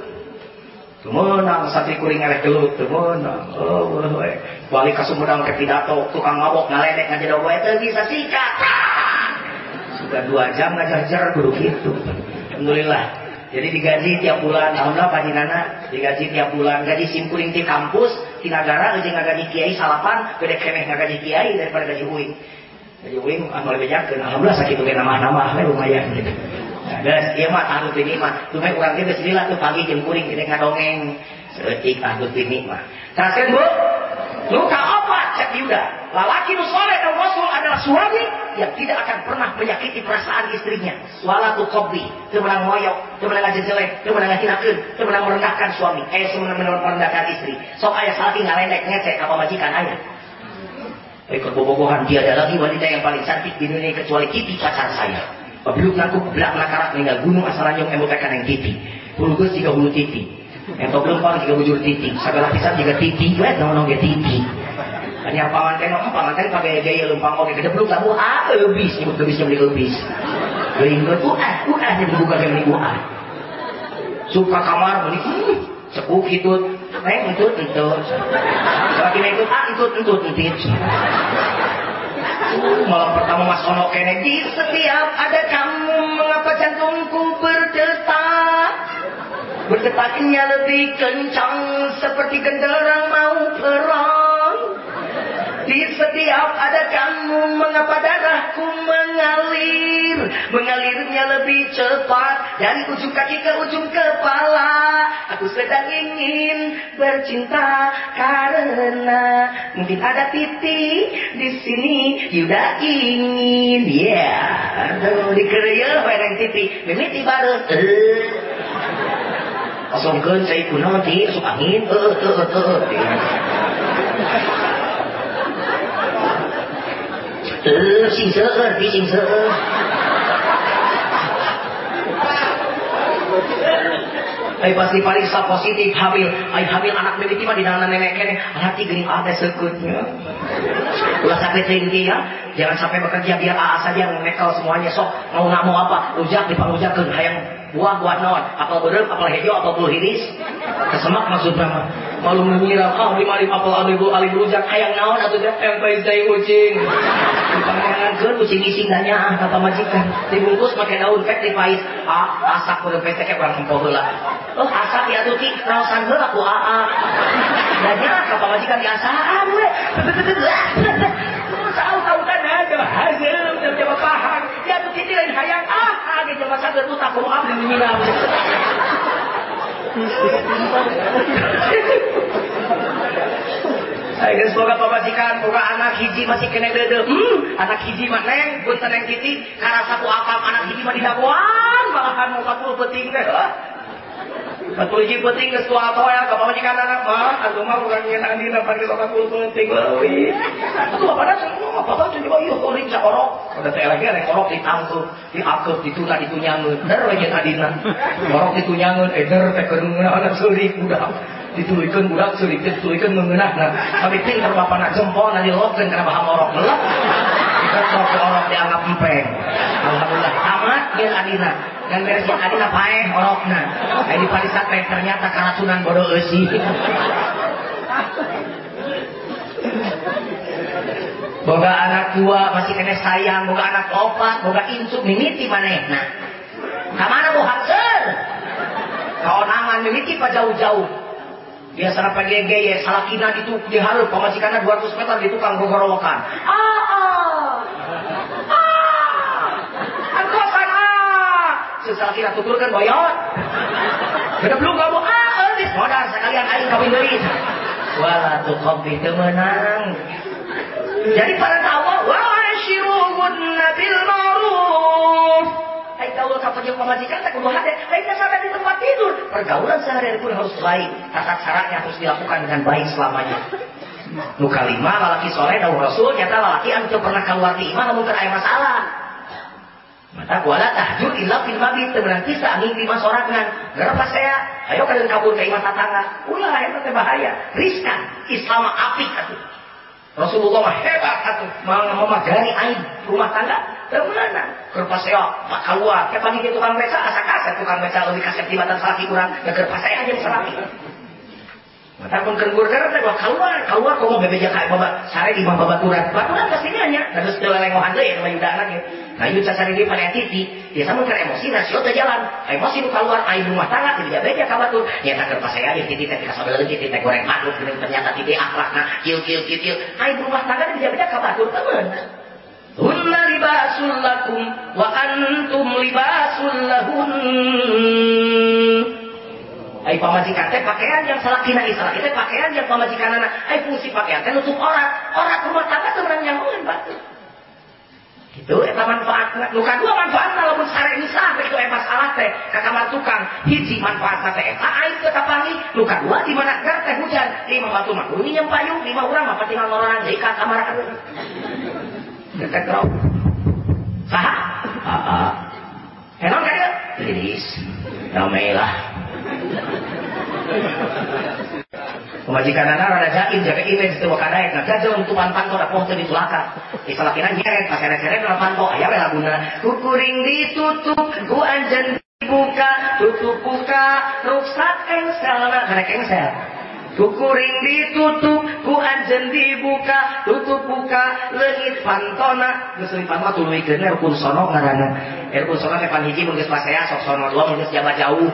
Temenang santri kuring elek gelut temenang oh we balik ka Sumedang ke pidato tukang mabok ngaledek ngajar gue teu bisa sikat. Sudah dua jam ngajar jar kudu gitu. Alhamdulillah. Jadi digaji tiap bulan, alhamdulillah Dinana? Digaji tiap bulan, gaji simkuling di kampus, di negara, aja gaji kiai salapan, beda kemeh gaji kiai daripada gaji uing. Gaji uing, ah mulai bejakan, alhamdulillah sakit tuh nama-nama, lumayan. gitu. Guys, iya mah tahu ini mah, tuh kurang dia besililah tuh pagi jam kuring, kita ngadongeng, seetik tahu ini mah. Teruskan bu, luka apa cek Yuda? Lalaki nusoleh dan rasul adalah suami yang tidak akan pernah menyakiti perasaan istrinya. Walatu kobi, temenang moyok, temenang jelek, temenang hinakeun, temenang merendahkan suami, eh temenang merendahkan istri. Sok ayah salaki ngalendek ngecek apa majikan ayah. Ikut bobogohan dia ada lagi wanita yang paling cantik di dunia kecuali Kiti pacar saya. Belum ngaku belak nakarat ninggal gunung asalnya yang emutakan yang Kiti. Bulu gus tiga bulu titi. Yang belum pang tiga bujur titi. Segala pisang tiga titi. Wet nong titi. Hanya panganten mah panganten pakai gaya lempang oke ke debluk kamu ah lebis nyebut lebis yang lebis. Geuing tuh ah uh ah dibuka yang ah. Suka kamar beli hmm, itu neng entut entut. Lagi neng itu ah entut entut entit. Malam pertama Mas Ono kene setiap ada kamu mengapa jantungku berdetak? Berdetaknya lebih kencang seperti genderang mau perang di setiap ada kamu mengapa darahku mengalir? Mengalirnya lebih cepat Dari ujung kaki ke ujung kepala. Aku sedang ingin bercinta Karena mungkin ada titik di sini Yuda ingin. Ya yeah. Dikerja bareng titik. Mimiti baru Eh. Kosongkan saya kuno di angin Eh eh eh eh 呃，行车算比行车。Ay pasti pariksa positif hamil. Ay hamil anak mimiti mah di dalam nenek kene. Hati gering ada sekutnya. Ulah sakit tinggi ya. Jangan sampai bekerja biar AA saja yang mekel semuanya. Sok mau nggak mau apa. Ujak dipangujakeun hayang buah buah non. Apel berem, apel hijau, apel bulu hiris. Kesemak maksudnya mah. Malu menyiram, ah lima lima apel alih alih rujak. Hayang naon atau dia tempe saya ucing. Dipangangan kucing ising nanya ah apa majikan. Dibungkus pakai daun pek dipais. Ah, asak udah pek kayak orang lah. Oh, asak ya tuh ki raosan heula ku aa. Nanya apa majikan di asaan we. Tahu-tahu kan ada hasil udah coba paham. Ya tuh hayang ah, ah coba sadar tuh tak mau ambil minum. Saya semoga pamajikan boga anak hiji masih kena dede. Hmm, anak hiji mah neng, pun teneng titi, karena satu akam anak hiji mah didakwaan, malahan mau 40 peting teh. Betul hiji peting ke tua tua ya, kapal majikan anak mah, aku mah bukan ingin andi dapat ke 40 peting. Lewi. Aku apa dah semua, apa dah coba yuk kau bisa orok. Ada teh lagi ada orok di tangku, di akep, di tuna, di tunyangun. Der lagi adina. Orok di tunyangun, eh der teh anak surik udah ditulikan budak sulit ditulikan mengenah. Nah tapi pinter bapak nak jempol nanti lokkan karena bahan orok melek kita sok orok dianggap empeng. Alhamdulillah. Tamat dia adina. Dan yang adina paeh orokna ini pada saat ternyata sunan bodoh esi Boga anak tua masih kena sayang, boga anak opat, boga insuk mimiti manehna. Kamana? Kau nangan mimiti pa jauh-jauh. Biasa pagi gaya salakina itu diharup pemajikannya 200 meter di tukang gogorowokan. Ah, ah, ah, angkosan ah. Sesalakina tuturkan boyot. Beda belum kamu ah, elis modal sekalian aing kawin deui. Wala tuh kopi temenang. Jadi para tawa wa ashiruhunna bil ma'ruf. Kapal pemajikan tak kudu hade. Hai sampai di tempat tidur. Pergaulan sehari-hari pun harus baik. Tata caranya harus dilakukan dengan baik selamanya. Nu kalima lalaki sore dahulu Rasul nyata lalaki anu pernah keluar di iman namun teraya masalah. Mata kuala tahjud illa fil mabit temenan bisa angin lima sorangan. Gerapa saya, ayo kalian kabur ke iman tetangga. Ulah itu bahaya. Riskan. Islam api. Rasulullah hebat atuh memagari aib rumah tangga. Ke mana? Kerpas saya, pak keluar. Kayak pagi tukang beca, asa kaset tukang beca lebih kaset di badan salaki kurang. Ya kerpas saya aja salaki. Mata pun kengur karena saya keluar, keluar kok mau bebeja kayak babat. Saya di bawah babaturan. Baturan pasti nanya. Terus dia lengohan deh ya sama yuda anaknya. Nah yuda cari dia pada titi. Dia sama kan emosi, rasio ke jalan. Emosi itu keluar, air rumah tangga, tidak beja kabatur. Ya tak kerpas saya aja titi teh kasih lagi titi teh goreng maduk. Ternyata titi akhlak nah, kil kil kil kil. Air rumah tangga tidak beja kabatur teman. Hunna libasul lakum wa antum libasul lahun. Ai pamajikan teh pakaian yang salah kina salah kita pakaian yang pamajikan anak. Ai fungsi pakaian teh nutup orang. Orang rumah tangga orang yang mulai batu. Itu eta. Nu dua manfaat kalau pun sare misah itu eta salah teh ka kamar tukang. Hiji manfaat teh eta air teh kapangi. Nu dua di mana gar teh hujan. Lima batu mah kudu payung, lima urang mah tinggal ngororan deui ka kamar dekat kau. Sah? Ah enak kan ya liris damailah Pemajikan anak ada jakin jaga image itu wakadai nah jaga untuk pantan kau dapat di tulaka istilah kira nyeret pas nyeret dalam panto ayah bela guna. Kukuring ditutup ku anjen dibuka tutup buka rusak engsel nah karena engsel Kukuring ditutup, ku anjen dibuka, tutup buka, legit pantona. Geus pantona tuluykeun rukun sono ngaranna. Rukun sono teh pan hiji mun geus pasea sok sono dua mun geus jabat jauh.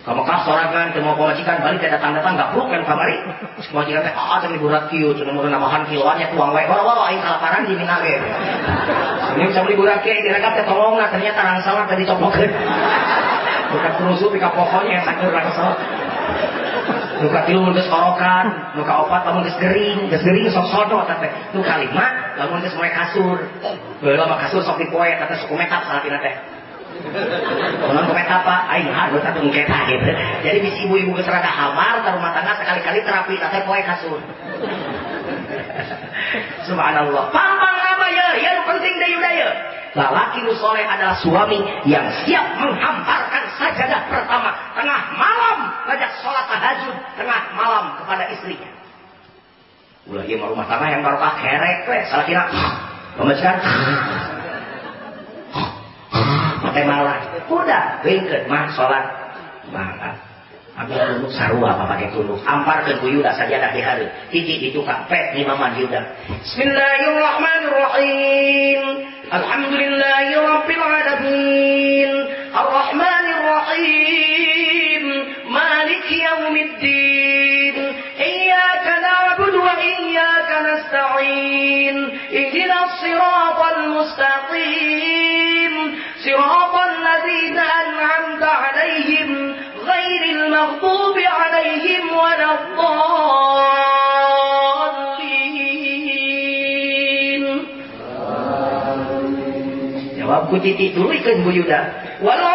Kamu kah sorangan teu mau balik teh datang-datang gak perlu kan kamari. Pamajikan teh ah cenah burat kieu cenah mun namahan kiloannya tuang wae. Wah aing kalaparan di mina ge. Ini bisa beli burat kieu direkap teh tolongna ternyata rangsalna teh dicoplokeun. Bukan kerusuh pika pokoknya yang sakit. Nuka tilu mun korokan, nuka opat lamun geus gering, geus gering sok sodo teh. Nuka lima lamun geus moe kasur. Baheula mah kasur sok dipoe kata suku metap salahtina teh. Ku metap apa? Aing harus satu mungketa gitu. Jadi bisi ibu-ibu geus rada hamar ka rumah tangga sekali-kali terapi teh poe kasur. Subhanallah. Pampang apa ya? Ya penting deh ya. Lalaki soleh adalah suami yang siap menghamparkan sajadah pertama tengah malam ngajak sholat tahajud tengah malam kepada istrinya. Ulah ieu rumah tangga yang barokah kerek we salah kira pemajikan. Mate malah. Udah beungkeun mah sholat. Mangkat. Ambil tunduk sarua apa pakai tunduk. Ampar ke Yuda saja dah dihari. Titi di tukang pet di mama Yuda. Bismillahirrahmanirrahim. Alhamdulillahi Rabbil Alamin. Ar-Rahmanirrahim. يوم الدين. إياك نعبد وإياك نستعين. اهدنا الصراط المستقيم. صراط الذين أنعمت عليهم غير المغضوب عليهم ولا الضالين. Jawabku titik dulu ikan Bu Yuda. Walau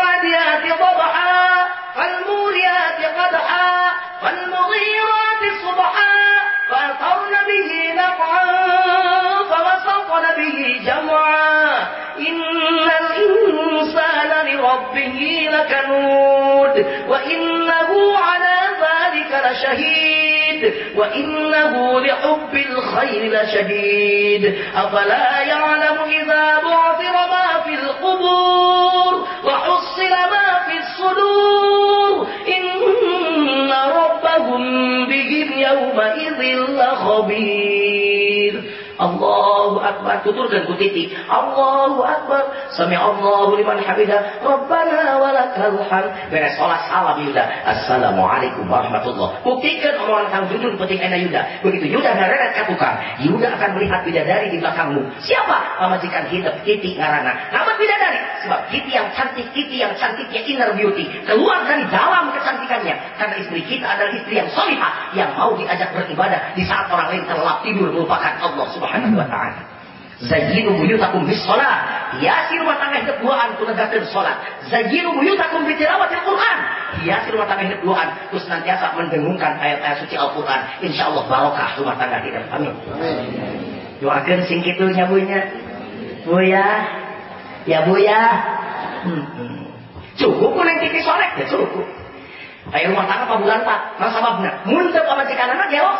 وإنه لحب الخير لشديد. أفلا يعلم إذا بعثر ما في القبور وحصل ما في الصدور؟ إن ربهم بهم يومئذ لخبير. Allahu Akbar tuturkan ku titik Allahu Akbar sami Allahu liman hamidah Rabbana hamd beres sholat salam Yuda. Assalamualaikum warahmatullah. Buktikan omongan kang jujur penting enak Yuda. Begitu Yuda ngareret katukang Yuda akan melihat bidadari di belakangmu. Siapa? Pamajikan hidup titik ngarana. Nama bidadari. Sebab titik yang cantik titik yang cantiknya inner beauty. Keluar dari dalam kecantikannya. Karena istri kita adalah istri yang solihah yang mau diajak beribadah di saat orang lain terlap tidur melupakan Allah subhanahu wa ta'ala Zayyinu buyutakum bis sholat Hiasi rumah tangga hidup duaan Kunegahkan sholat Zayyinu buyutakum bitirawatil Quran. Hiasi rumah tangga hidup duaan Terus nantiasa mendengungkan ayat-ayat suci Al-Quran. Insya Allah barokah rumah tangga hidup Amin. Doakan sing kitunya bunya Bu ya. Ya. Bu ya. Hmm, hmm. Cukup pun yang titik solek ya cukup. Ayo rumah tangga apa bulan pak. Masa babna Muntah apa cikan anak kita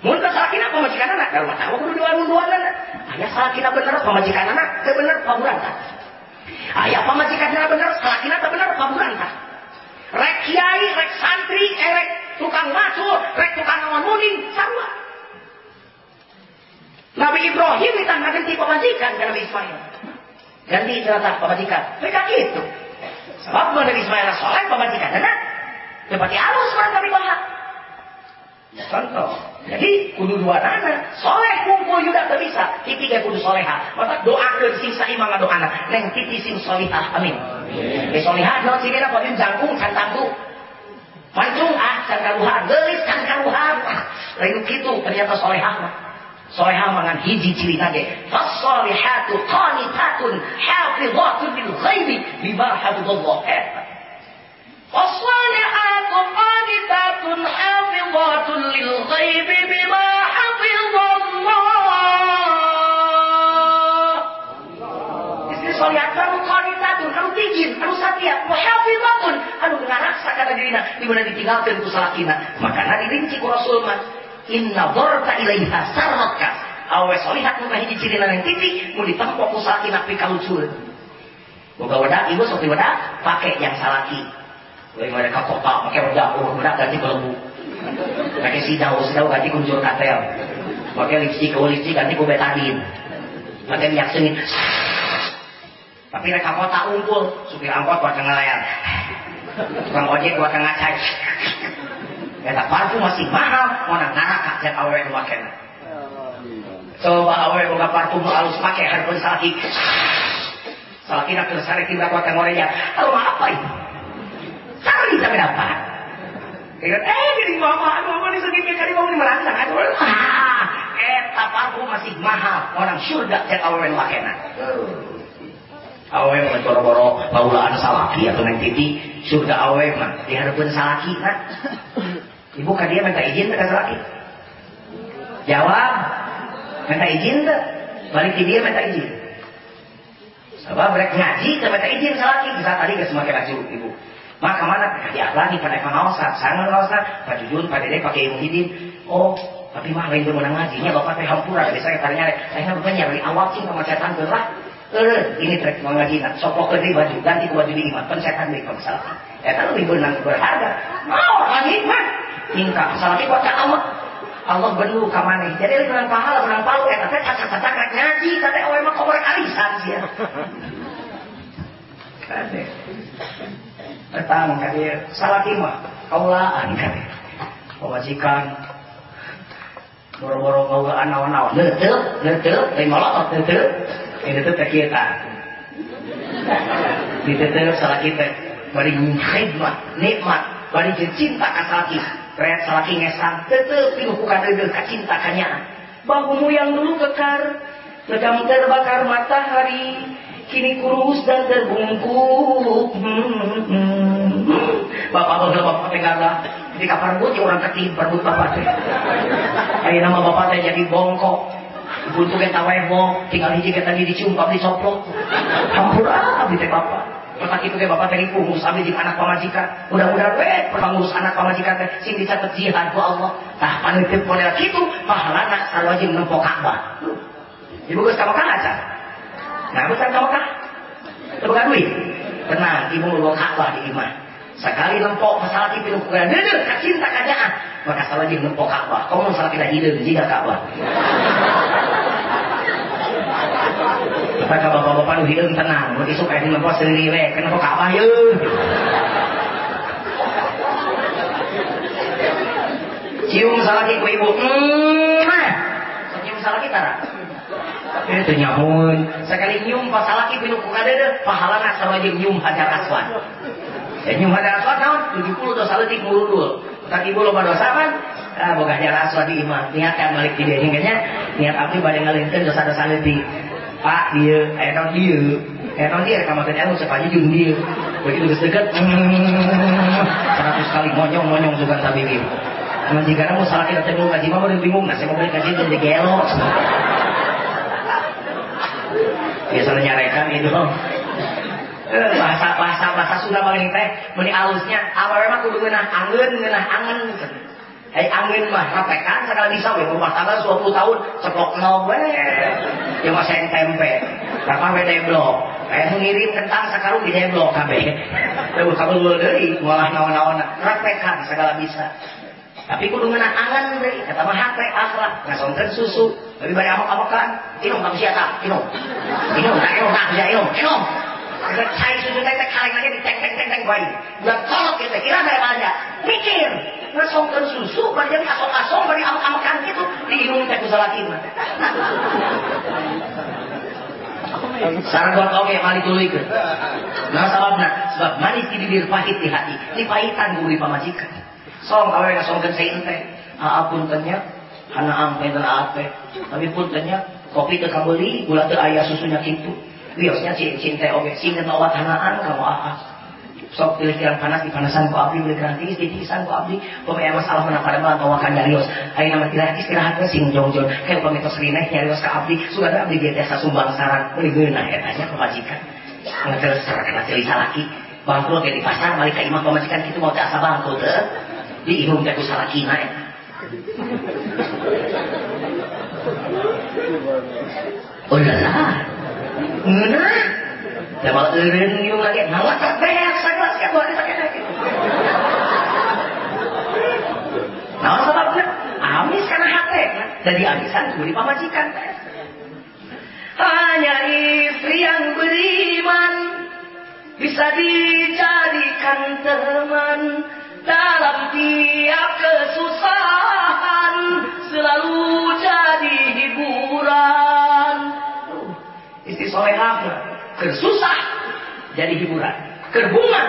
Muntah salakina pemajikan anak, kalau tahu kudu dua dua anak. Ayah salakina bener pemajikan anak, teu bener paburanta. Ayah pemajikan anak bener, salakina teu bener paburanta. Rek kiai, rek santri, eh, rek tukang masuk, rek tukang awan muning, sama. Nabi Ibrahim ditangga ganti pemajikan ke Nabi Ismail. Ganti ternyata pemajikan. Mereka gitu. Sebab Nabi Ismail soleh pemajikan anak. Seperti halus kan Nabi Bahak. Contoh. Jadi kudu dua nana. Soleh kumpul tak bisa. Titi gak kudu soleha. Maka doa ke sing saimang doa anak. Neng titi sing solihah. Amin. Di solihah no sini apa dia jangkung kan tanggung. Ah kan. Gelis kan karuhan. Lain gitu ternyata solehah mah. Solehah mangan hiji ciri nage. Fasolihatu qanitatun hafizatun bil ghaibi bima hafizallah. Eh فالصالحات قانتات حافظات للغيب بما حفظ الله Istri solihat kamu qanitatun, kamu tinggi, kamu satya, muhafizatun, anu ngaraksa kata dirina, di mana ditinggalkan ku salakina. Maka nadi rinci ku Rasul mah, inna dorta ilaiha sarratka. Awe solihat nu kahiji cirina yang titik, mau ditempo ku salakina pikalucul. Boga wadah, ibu sok wadah, pakai yang salaki. lain mereka kota pakai roda oh berat ganti kelembu. Pakai sidau, sidau ganti kunjur katel. Pakai lipstick, oh lipstick ganti ku betadin. Pakai minyak sengit. Tapi mereka kota unggul, supir angkot buat ngelayan. Tukang ojek buat ngacai. Ya tak parfum masih mahal, mau nak narak kajet awe makan. Coba awe buka parfum halus pakai harga salaki. Salaki nak kesari kita kuat ngorenya. Tahu apa ini? Sampai dapat. Eh jadi mama, mama di segi kali mama di merancang. Aduh, ah, eta parfum masih mahal. Orang surga cek awewe wakena. Awewe mah boro-boro baulaan salaki atau neng titi. Surga awewe mah diharapkan salaki kan. Ibu kan dia minta izin ke salaki. Jawab. Minta izin ke? Balik ke dia minta izin. Sebab mereka ngaji, minta izin salaki. Bisa tadi ke semakin ibu. Maka mana dia lagi pada pengawasan, sangat pengawasan, Pak Jujun, Pak Dede, Pak Kiai Muhyiddin. Oh, tapi mah lain menang ngajinya, Bapak teh hampura dari saya tanya, saya rupanya dari awal sih pemacatan gelah. Eh, ini trek mau ngaji nak sopok ke baju ganti ke baju di imam pencetan di salah ya kan lebih benang berharga mau lagi mah minta salah kuat ke Allah Allah benu kamane jadi benang pahala benang palu ya teh cacat ngaji teh awal mah komor alisan sih ya kade salah mah kaulaan kade pemajikan boro-boro ngawaan naon-naon. Neuteuk neuteuk teh molot neuteuk ini tuh kita diteter salah kita bari khidmat nikmat. Bari cinta ka salaki red salaki ngesang tetep pinukukan deudeu ka cinta kanya bahumu yang dulu kekar. Sedang terbakar matahari kini kurus dan terbungkuk. Hmm. bapak bapak bapak tegala di kapar buat orang ketim perbut bapak teh ayo nama bapak teh jadi bongkok. Buntu kita webo tinggal hiji kita di dicium di soplok hampura abdi teh bapak. Lepas itu kayak bapak tadi punggus abdi di anak pamajikan. Mudah-mudahan we pengurus anak pamajikan teh sing dicatat jihad ku Allah. Tah panitip model kitu pahalana sarwajib nempo Ka'bah. Ibu geus ka Mekah aja nah bukan ka Mekah bukan duit tenang ibu mau Ka'bah di imah sekali nempok masalah itu ukuran dede cinta kajaan maka salah dia nempok Ka'bah kamu salah tidak hidup jika Ka'bah maka bapak-bapak nu hidup tenang. Mau isuk kayak nempok sendiri we kenapa Ka'bah yuk cium salah ibu hmm cium salah kita itu nyamun sekali nyium pas salah pinuh kukadede pahala nak sama nyium hajar aswan Ya nyum hajar aswad naon 70 dosa leutik muludul. Tak ibu loba dosa kan? Ah boga hajar aswad di imah. Niatkan balik di dia nya niat abdi bade ngalinteun dosa-dosa leutik. Pak dia, eh non dia, eh non dia kamar teh anu cepat jeung dia. Begitu geus deukeut 100 kali monyong-monyong tabibir. Namun jika kamu salah kita temu ngaji mah udah bingung, nah saya mau beli ngaji jadi gelo. Biasanya nyarekan itu Eh, bahasa bahasa bahasa Sunda paling teh meni alusnya apa memang kudu ngeunah angeun ngeunah angen Hei angin mah rapekan segala bisa we rumah tangga 20 tahun ceplok no we yang masih yang tempe kapan we deblok kayak ngirim kentang sekarang di deblok kabeh tapi kabel deui malah naon-naon rapekan segala bisa tapi kudu ngeunah angen deui kata mah hate akhlak ngasongkeun susu lebih banyak amok-amokan inum kamu siapa inum inum tak inum tak inum inum Udah cai susu teh kaleng lagi di teng teng teng bayi. Udah kolot gitu. Kira saya aja. Mikir. Ngesongkan susu, bari jadi asong-asong, bari amak-amakan gitu. Diinum teh kusala kima. Sarang gol oke mali tuluy ke. Nah sababna, sebab manis di bibir pahit di hati. Di pahitan guru pamajikan. Song kawe ngasongkeun saya ente. Aapun tanya, hana ampe dan ape. Tapi pun tanya, kopi teu kabeli, gula teu aya susunya kitu biosnya cinta oke singet obat hanaan kamu apa sok pilih kirang panas di panasan ku abdi beli gratis di tisan ku abdi pemain masalah mana pada malah tawakan nyarios ayo nama tidak istirahat ke sing jong jong kayak pemitos rineh nyarios ke abdi sudah ada abdi biasa sumbang saran geunah ya tanya pemajikan terus secara kena celisa laki bangkrut kayak di pasar balik ke imam pemajikan itu mau tak bangkrut deh di ihum teh ku salakina ya? Oh lah. Ngena. Ya malah eureun yung lagi nawa beak sagelas ka boleh sakit. Nah sebabnya amis karena hati jadi amisan kuli pamajikan hanya istri yang beriman bisa dijadikan teman dalam tiap kesusahan selalu jadi hiburan. Istri solehah kersusah jadi hiburan. Kerbunga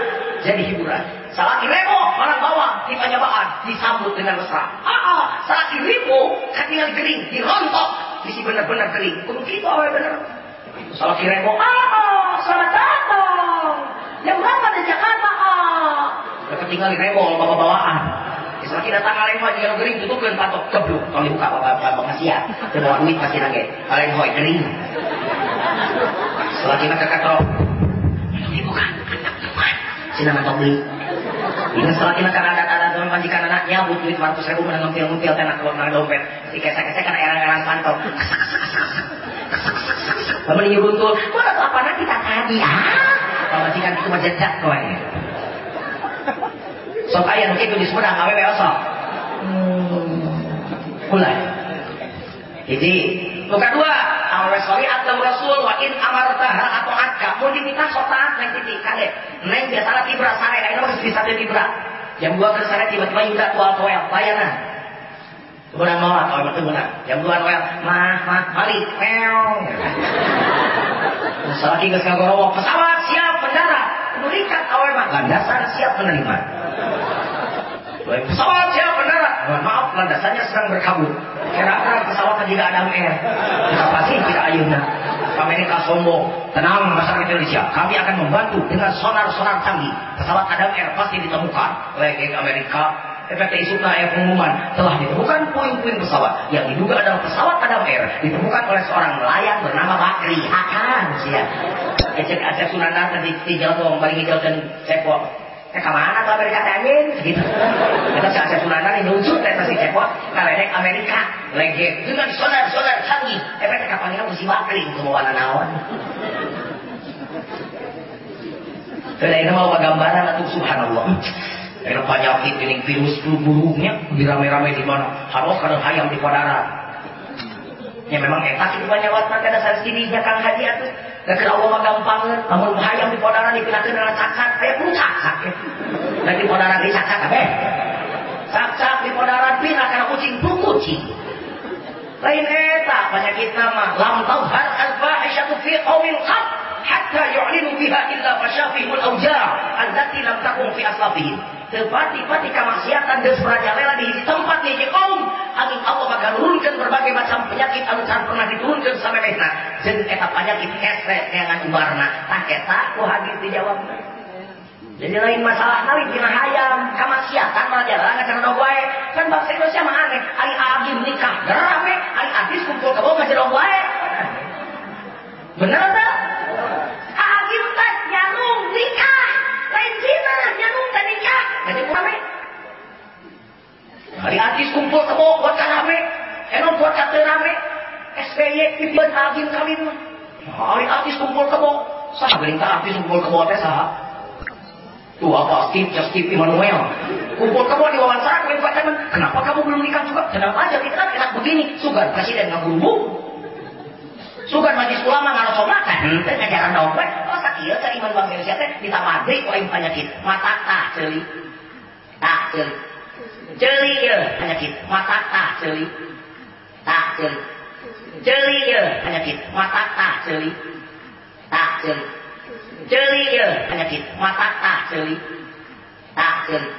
jadi hiburan. Salah rebo orang bawah di panyabaan disambut dengan mesra. Ah, ah salah ribu tinggal kering dirontok isi benar-benar kering. Kudu gitu awe bener salah rebo ah, ah salah datang. Yang berapa ah ketinggal rebo bawa-bawaan Semakin datang kalian mau jalan kering tutup kan patok kebluk kalau dibuka bapak bapak ngasih ya duit pasti nage kalian hoi kering Selagi mereka kata, ini bukan anak teman. Sina nggak beli. Ini selagi mereka ada ada teman majikan anaknya butuh duit 100 ribu menang ngumpil ngumpil tenak keluar dari dompet. Si kesek kan era era pantau. Sama nyuruh tuh, mana tuh apa kita tadi ah? Kalau kan itu mah jejak kowe. Sok aya nu kitu di Sumedang awewe osok. Hmm. Mulai. Jadi, Luka dua, amal syariat dan rasul wa in amartaha atau atka. Mau diminta sok taat neng titik kade. Neng biasa tibra sare, ayo masih bisa tibra. Jam dua ke sare tiba-tiba yuda tua toel, layanan. Kemudian nolak, kalau itu benar. Jam dua toel, mah, mah, balik, meong. Selagi ke sekarang pesawat siap mendarat. Berikan awal mah, landasan siap menerima. Pesawat siap mendarat. Mohon maaf, landasannya sedang berkabut. Kira-kira pesawat tidak ada air. Kita pasti tidak ayunnya. Amerika sombong. Tenang masyarakat Indonesia. Kami akan membantu dengan sonar-sonar canggih. Pesawat Adam Air pasti ditemukan. Lagi Amerika. Efek isukna air pengumuman telah ditemukan puing-puing pesawat yang diduga adalah pesawat Adam Air ditemukan oleh seorang nelayan bernama Bakri akan siap. Ecek acek sunanda tadi di jalan balik hijau dan cepok ke ke mana Amerika angin gitu. Kita si Aceh Sunana ini lucu teh si cepot kaledek Amerika lagi dengan sonar-sonar canggih. Efek kapal ini mesti bakri untuk mau naon Sudah ini mau gambaran atau subhanallah. Ini penyakit ini virus flu burungnya di rame-rame di mana? Harus kada hayam di padaran ya memang etak itu banyak waktu kada dasar sini kang haji atuh Allah gampang, namun bahaya di podara dipilahkan dengan cacat, kayak pun cacat. Dan di podara di cacat, apa? Cacat di podara pindah karena kucing pun kucing. Lain eta penyakit nama lam tauhar al-fahisyatu fi qaumin qat hatta yu'linu biha illa fasyafihul awja' allati lam takun fi aslafihim. Tepati-pati kemaksiatan dan serajalela di tempat di kaum angin Allah bakal nurunkan berbagai macam penyakit anu can pernah diturunkan sampai mehna jeung eta penyakit esret yang ibarna tak eta ku hadir dijawab. Jadi lain masalah kali dina hayam kamaksiatan malah jalan ngajar dog wae kan bangsa Indonesia mah aneh? Ari agim nikah rame ari abis kumpul kebo ngajar dog wae bener tak? Agim teh nyarung nikah lain zina nyarung teh nikah jadi rame Hari artis kumpul ke bawah buat rame. Enon buat kata rame. SBY pipian agim mah. Hari artis kumpul ke bawah. Sah geling artis kumpul ke bawah teh sah. Tuh apa Steve, just Steve Emmanuel. Kumpul bawah di wawancara. Kenapa kamu belum nikah juga? Kenapa aja kita kan enak begini. Sugar presiden nggak buru Sugan majlis ulama ngaros makan, hmm. teh ngajaran dompet, oh sakieu teh iman bangsa Indonesia teh? Ditamadi ku aing penyakit, mata tak ceuli. Tak ceuli jeli ya penyakit. Mata tak jeli tak jeli jeli ya penyakit. Mata tak jeli tak jeli jeli ya penyakit. Mata tak jeli tak jeli